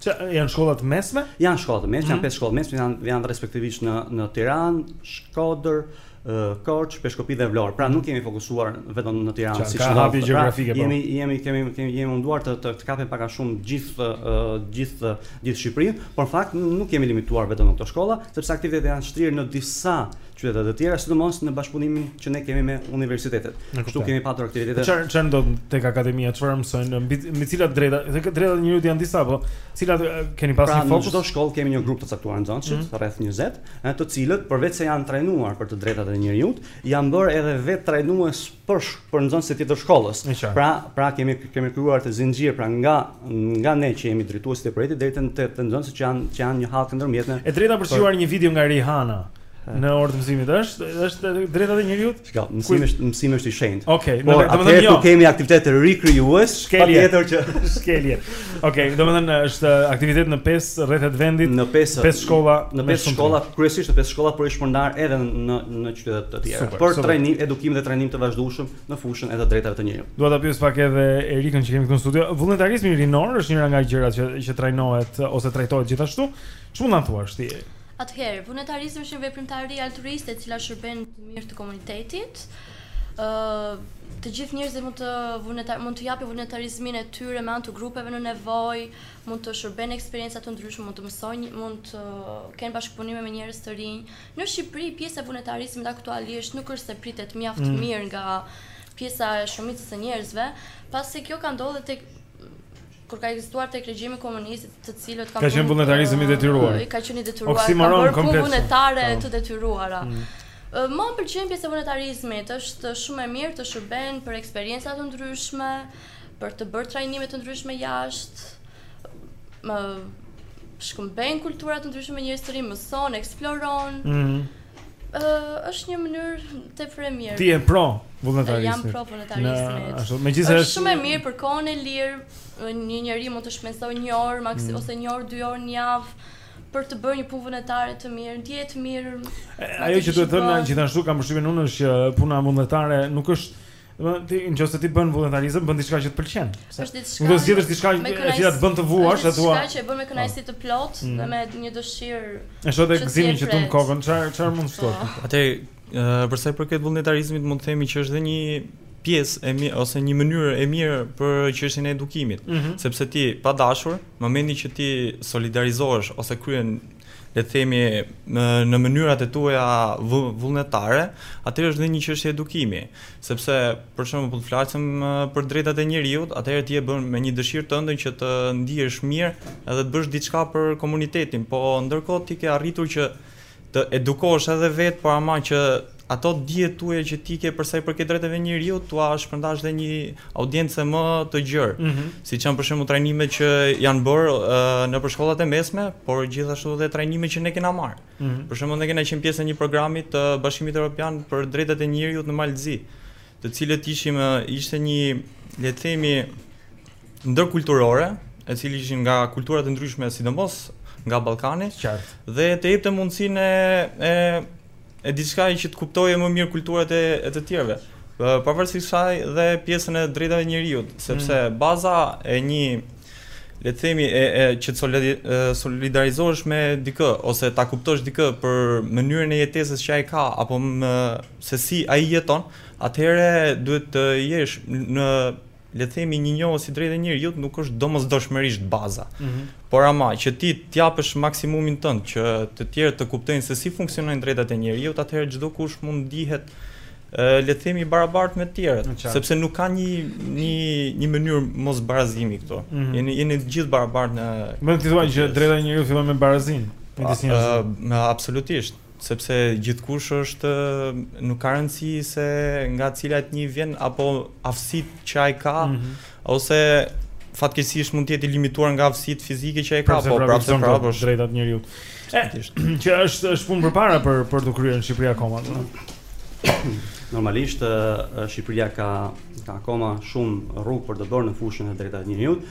Që janë shkolla të mesme?
Janë shkolla të mesme,
mm -hmm.
janë mhm. pesë shkolla të mesme, janë janë respektivisht në në Tiranë, Shkodër, Korçë, Peshkopi dhe Vlorë. Pra nuk jemi fokusuar vetëm në Tiranë siç do.
Pra, gjeografike, po.
jemi jemi kemi kemi jemi munduar të të, të kapim pak a shumë gjithë gjithë gjithë Shqipërinë, por në fakt nuk jemi limituar vetëm në këto shkolla, sepse aktivitetet janë shtrirë në disa qytete të tjera, sidomos në bashkëpunimin që ne kemi me universitetet. Kështu kemi patur aktivitete.
Po çfarë çfarë ndodh tek akademia, çfarë mësojnë, mbi mbi cilat të drejta, se të drejtat e njeriut janë disa, po cilat keni pasur
pra,
fokus?
Në çdo shkollë kemi një grup të caktuar nxënësish,
mm.
rreth 20, të cilët përveç se janë trajnuar për të drejtat e njeriut, janë bërë edhe vetë trajnues për për nxënësit e tjerë
të shkollës.
Pra, pra kemi kemi krijuar atë zinxhir pra nga nga ne që jemi drejtuesit e projektit deri te te nxënësit që janë që janë një hallkë ndërmjetme.
E drejta për të shijuar një video nga Rihanna. Në orë të mësimit është e drejta e njeriut.
Shiko, mësimi është mësimi është i shenjtë.
Okej, okay, domethënë jo.
Kemi aktivitete
rikrijuese,
patjetër që
skelje. Ok, domethënë është aktivitet në 5 rrethe të vendit,
në 5
5 shkolla,
në
5
shkolla, kryesisht në 5 shkolla, por është përndarë edhe në në qytete të tjera.
Super,
për
super.
trajnim, edukim dhe trajnim të vazhdueshëm në fushën e të drejtave të njeriut.
Dua ta pyes pak edhe Erikën që kemi këtu në studio. Vullnetarizmi rinor është njëra nga gjërat që që trajnohet ose trajtohet gjithashtu. Ç'mund të thuash ti?
Atëherë, vullnetarizmi është një veprimtari altruiste e cila shërben në të mirë të komunitetit. të gjithë njerëzit mund të vullnetar mund të japin vullnetarizmin e tyre me anë të grupeve në nevojë, mund të shërbejnë eksperienca të ndryshme, mund të mësojnë, mund të kenë bashkëpunime me njerëz të rinj. Në Shqipëri pjesa e vullnetarizmit aktualisht nuk është se pritet mjaft
mm.
mirë nga pjesa e shumicës së njerëzve, pasi kjo ka ndodhur tek Kur ka ekzistuar tek regjimi komunist, të cilët kanë
Ka qenë vullnetarizëm i detyruar.
Ka qenë i detyruar.
Oksimoron komplet.
Vullnetare
po.
të detyruara.
Mm.
Më pëlqen pjesa e vullnetarizmit, është shumë e mirë të shërben për eksperienca të ndryshme, për të bërë trajnime të ndryshme jashtë. Më shkëmben kultura të ndryshme me njerëz të rinj, mëson, eksploron. Mm. është një mënyrë tepër e mirë.
Ti je pro vullnetarizmit.
Jam pro vullnetarizmit.
Ashtu, megjithëse
është shumë e mirë për kohën e lirë, një njeri mund të shpenzojë një orë maksi
mm.
ose një orë, dy orë në javë për të bërë një punë vullnetare të mirë, ndihet mirë.
Ajo që duhet thënë gjithashtu kam përshtypjen unë është që puna vullnetare nuk është Domethënë ti nëse ti bën vullnetarizëm, bën diçka që të pëlqen.
Është diçka.
Nuk do zgjidhësh diçka e cila të bën të vuash, e thua.
Diçka që e bën me kënaqësi po. të plot
mm.
dhe me një dëshirë.
Është edhe Gëzimi
që tund
kokën, çfarë çfarë mund të shtosh.
Po. Atëherë për sa i përket vullnetarizmit mund të themi që është dhe një pjesë e mirë ose një mënyrë e mirë për çështjen e edukimit,
mm -hmm.
sepse ti pa dashur, në momentin që ti solidarizohesh ose kryen le të themi në mënyrat e tuaja vullnetare, atëherë është dhe një çështje edukimi, sepse për shembull po të flasim për drejtat e njeriut, atëherë ti e bën me një dëshirë tënde që të ndihesh mirë edhe të bësh diçka për komunitetin, po ndërkohë ti ke arritur që të edukosh edhe vetë, por ama që Ato dijet tuaja që ti ke për sa i përket drejtave të njeriut, t'ua shpërndash dhe një audiencë më të gjerë.
Mm -hmm.
Siç janë për shembull trajnimet që janë bërë uh, nëpër shkollat e mesme, por gjithashtu edhe trajnimet që ne kena marrë.
Mm -hmm.
Për shembull ne kena qenë pjesë e një programi të Bashkimit Evropian për drejtat e njeriut në Mal të Zi, të cilët ishim ishte një le të themi ndërkulturore, e cili ishin nga kultura të ndryshme, sidomos nga Ballkani.
Qartë.
Dhe të jepte mundësinë e e diçka që të kuptoje më mirë kulturat e, e të tjerëve. Pavarësisht kësaj dhe pjesën e drejtave të njeriut, sepse mm. baza e një le të themi e, e që të solidarizohesh me dikë ose ta kuptosh dikë për mënyrën e jetesës që ai ka apo më, se si ai jeton, atëherë duhet të jesh në le të themi një njohës i drejtë e njeriut nuk është domosdoshmërisht baza.
Mm -hmm.
Por ama që ti të japësh maksimumin tënd që të tjerët të kuptojnë se si funksionojnë drejtat e njeriut, atëherë çdo kush mund ndihet le të themi i barabartë me të tjerët, sepse nuk ka një një një mënyrë mos barazimi këtu.
Mm -hmm.
Jeni jeni të gjithë barabartë në
Mund të thuash që drejta e njeriut fillon me barazinë.
Në absolutisht. Sepse gjithkush është nuk ka rëndësi se nga cila etni vjen apo aftësitë që ai ka
mm -hmm.
ose fatkeqësisht mund të jetë i limituar nga aftësitë fizike që ai ka, po
prapë
prapë është
drejtat e njeriut. Që është është punë përpara për për të kryer në Shqipëri akoma.
Normalisht Shqipëria ka ka akoma shumë rrugë për të bërë në fushën e drejtave të njeriut.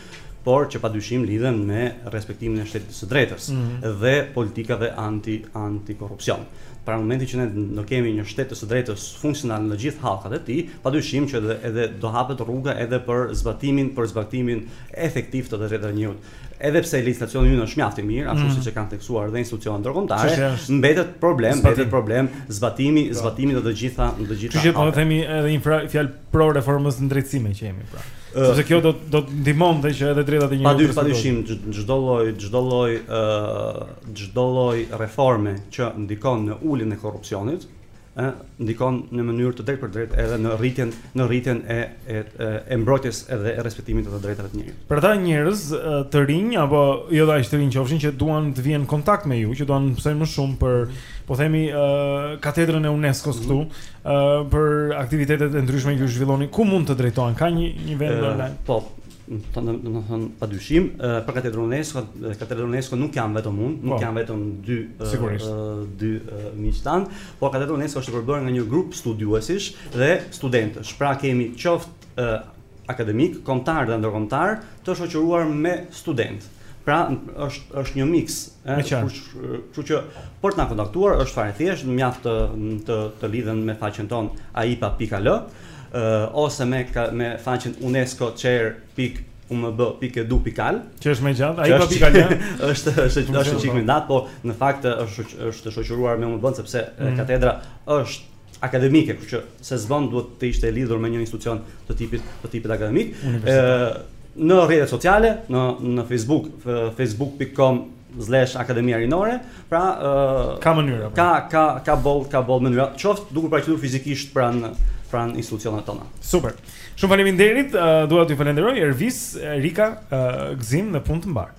por që padyshim lidhen me respektimin e shtetit të së drejtës
mm -hmm.
dhe politikave anti antikorrupsion. Pra në momentin që ne do kemi një shtet të së drejtës funksional në gjithë hallkat e tij, padyshim që edhe, edhe do hapet rruga edhe për zbatimin për zbatimin efektiv të drejtave të njeriut. Edhe pse legjislacioni ynë është mjaft i mirë, ashtu
mm -hmm.
siç e kanë theksuar edhe institucionet ndërkombëtare, mbetet problem, mbetet problem zbatimi, zbatimi të të gjitha, të gjitha.
Ju po themi edhe një fjalë pro reformës në drejtësi, meqë jemi pra. Sepse kjo do do të ndihmonte që edhe drejtat e njeriut.
Padyshim, padyshim çdo lloj, çdo lloj ë çdo lloj reforme që ndikon në uljen e korrupsionit, ë ndikon në mënyrë të drejtpërdrejtë edhe në rritjen në rritjen e e e mbrojtjes dhe e respektimit të të drejtave të njeriut.
Për ata njerëz të rinj apo jo dhe aq të rinj qofshin që duan të vijnë në kontakt me ju, që duan të mësojnë më shumë për, po themi, ë katedrën e UNESCO-s këtu, mm -hmm. për aktivitetet e ndryshme që ju zhvilloni, ku mund të drejtohen? Ka një një vend online?
Po, të në në në pa dyshim, për katedrën UNESCO, katedrën UNESCO nuk jam vetëm unë, nuk
po.
janë vetëm dy
sigurisht
dy miqtë tanë, por katedra UNESCO është e përbërë nga një grup studiuesish dhe studentësh. Pra kemi qoftë akademik, kombëtar dhe ndërkombëtar, të shoqëruar me studentë. Pra, është është një miks, ë, kështu që për të na kontaktuar është fare e thjeshtë, mjaft të të, të lidhen me faqen tonë aipa.al ë ose me me faqen UNESCO chair umb.edu.al.
Që është më e gjatë,
aipa
pikë gjatë.
Është është është është çik më e gjatë, po në fakt është e shoqëruar me UMB-n sepse
mm.
katedra është akademike, kështu që s'bën duhet të ishte lidhur me një institucion të tipit të tipit akademik. Në rrjetet sociale, në në Facebook, facebook.com slash akademia rinore, pra uh,
ka mënyra. Pra.
Ka ka ka boll ka boll mënyra. Qoftë duke u paraqitur fizikisht pranë pranë institucioneve tona.
Super. Shumë faleminderit. Uh, dua t'ju falenderoj Ervis, Erika, uh, Gëzim, punë të
mbarë.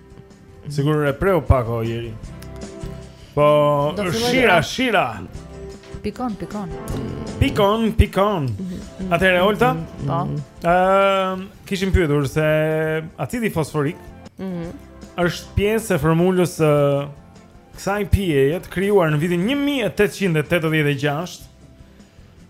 Sigur e preu pak o njeri. Po, shira, shira.
Pikon, pikon.
Pikon, pikon. Mhm. Atëherë Olta?
Po.
Ëm, ehm, kishim pyetur se acidi fosforik.
Mhm.
Mm është pjesë e formulës së kësaj pije të krijuar në vitin 1886.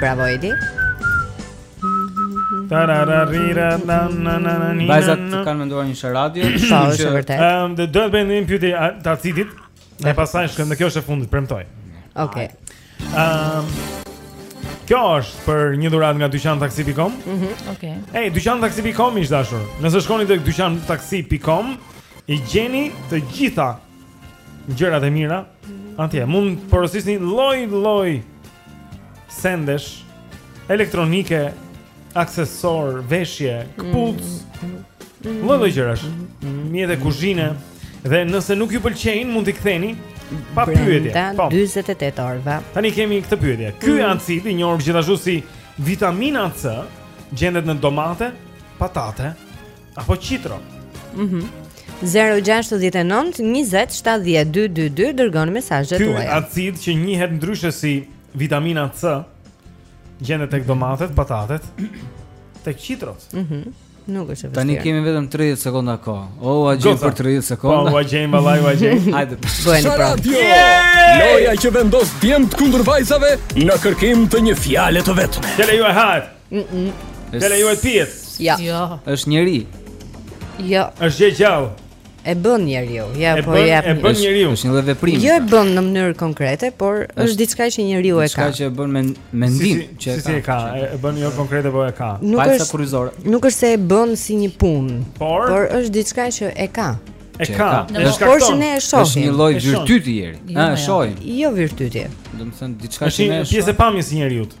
Bravo Edi.
Tarararira na na na na na. Vajzat
kanë menduar një radio, sa
po, është vërtet.
Ëm do të bëjmë një pyetje t'acidit. Ne pastaj shkojmë në kjo është e fundit, premtoj.
Okej.
Ëm Kjo është për një dhuratë nga dyqantaksi.com.
Mhm,
mm
okay. Ej, dyqantaksi.com ish dashur. Nëse shkoni tek dyqantaksi.com, i gjeni të gjitha gjërat e mira atje. Mund të porosisni lloj lloj sendesh elektronike, aksesorë, veshje, këpucë, mm. mm. lloj lloj gjërash, mm. mjete kuzhine dhe nëse nuk ju pëlqejnë mund t'i ktheni pa pyetje. Po.
48 orëve.
Tani kemi këtë pyetje. Ky
mm.
acid i njohur gjithashtu si vitamina C gjendet në domate, patate, Apo qitro.
Mhm. Mm 069 20 70 222 dërgoni mesazhet tuaja.
Ky acid që njihet ndryshe si vitamina C gjendet tek domatet, patatet, tek qitrot.
Mhm. Mm Nuk është e vështirë.
Tani kemi vetëm 30 sekonda kohë. O, oh,
agjim
për 30 sekonda.
Po, oh, agjim, vallaj, agjim.
Hajde.
Bëjeni pra.
Loja që vendos djemtë kundër vajzave në kërkim të një fjale të vetme.
Kele ju e hajt.
Mhm.
Të lejohet pyet.
Jo.
Jo.
Është njeri.
Jo.
Është gjë gjallë.
E bën njeriu, ja po
i
jap.
E bën njeriu.
Është një veprim.
Jo e bën në mënyrë konkrete, por është diçka që njeriu e ka.
Diçka që e bën me mendim, që
e ka. Si e ka, e bën jo konkrete, po e ka.
Nuk është
kurrizore.
Nuk është se e bën si një punë,
por
është diçka që e ka.
E
ka. E
ka.
Por që ne e shohim.
Është një lloj virtyti
i
njeriut.
Jo, ha,
e shohim.
Jo virtyti.
Domethënë diçka që ne e shohim.
Është
një pjesë e
pamjes
së
njeriut.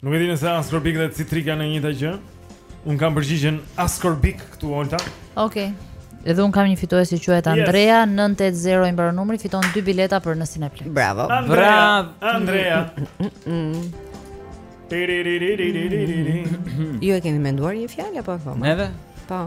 Nuk e di nëse askorbik dhe citrik janë e njëjta gjë. Un kam përgjigjen askorbik këtu Olta.
Okej. Okay. Edhe un kam një fitues që quhet Andrea yes. 980 i mbaron numri, fiton dy bileta për në Cineplex.
Bravo.
Bravo Andrea.
Ju e keni menduar një fjalë apo akoma?
Neve?
Po.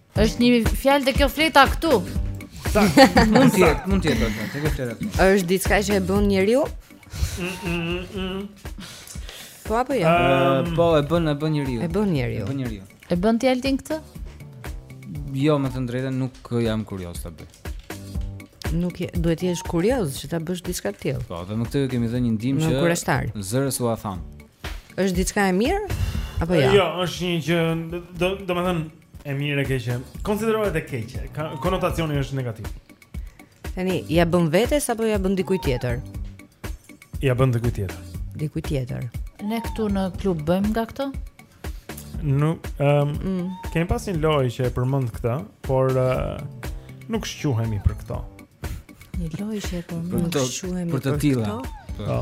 Është
një fjalë te kjo fleta këtu.
Mund të jetë, mund të jetë atë, te kjo fleta këtu.
Është diçka që e bën njeriu? Po apo jo?
Po e bën, e bën njeriu.
E bën njeriu.
E bën njeriu.
E bën ti Altin këtë?
Jo, me thënë të drejtën nuk jam kurioz ta bëj.
Nuk je, duhet të jesh kurioz që ta bësh diçka të tillë.
Po, dhe me këtë kemi dhënë një ndihmë që je
kureshtar.
Zërës ua thamë.
Është diçka e mirë apo jo?
Jo, është një gjë domethënë e mirë e keqe. Konsiderohet e keqe. Konotacioni është negativ.
Tani ia bën vetes apo ia bën dikujt tjetër?
Ia bën dikujt tjetër.
Dikujt tjetër.
Ne këtu në klub bëjmë nga këto?
Nuk, ehm, um,
mm.
kemi pas një lojë që e përmend këtë, por uh, nuk shquhemi për këto.
Një lojë që e përmend,
nuk
shquhemi
për të tilla.
Po.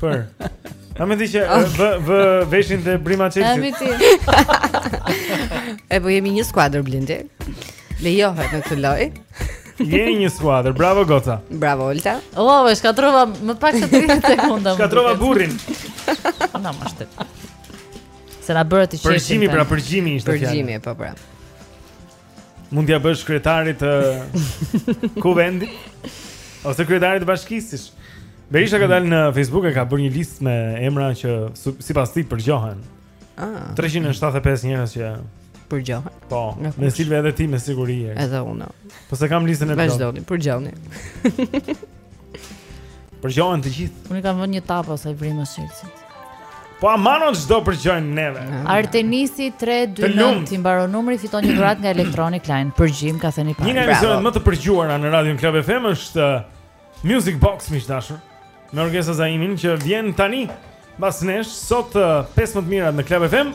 Për.
Kam mendjen që ah. vë vë veshin te brima e
çelësit.
E po jemi një skuadër Blendi. Lejohet në këtë lojë.
Jeni një skuadër. Bravo goca.
Bravo Olta.
Ua, oh, e shkatërrova më pak se 30 sekonda. Shkatërrova
burrin.
Na mashtë. Se na bëra të qeshim.
Përgjimi pra, përgjimi ishte fjalë.
Përgjimi, po pra.
Mund t'ia bësh kryetarit të kuvendit ose kryetarit të bashkisë. Berisha ka dalë në Facebook e ka bërë një listë me emra që sipas tij përgjohen.
Ah.
375 njerëz që
përgjohen.
Po. Me silve edhe ti me siguri.
Edhe unë.
Po s'e kam listën e plotë.
Vazhdoni, përgjoni.
përgjohen të gjithë.
Unë kam vënë një tapë te vrima e çelësit.
Po aman o ç'do përgjojnë neve.
Artenisi 329 të mbaron numri fiton një dhuratë nga Electronic Line. Përgjim ka thënë pa.
Një nga emisionet më të përgjuara në Radio Club FM është uh, Music Box miq të dashur. Me Orgesa Zaimin që vjen tani pas nesh sot 15 më të mirat në Club FM.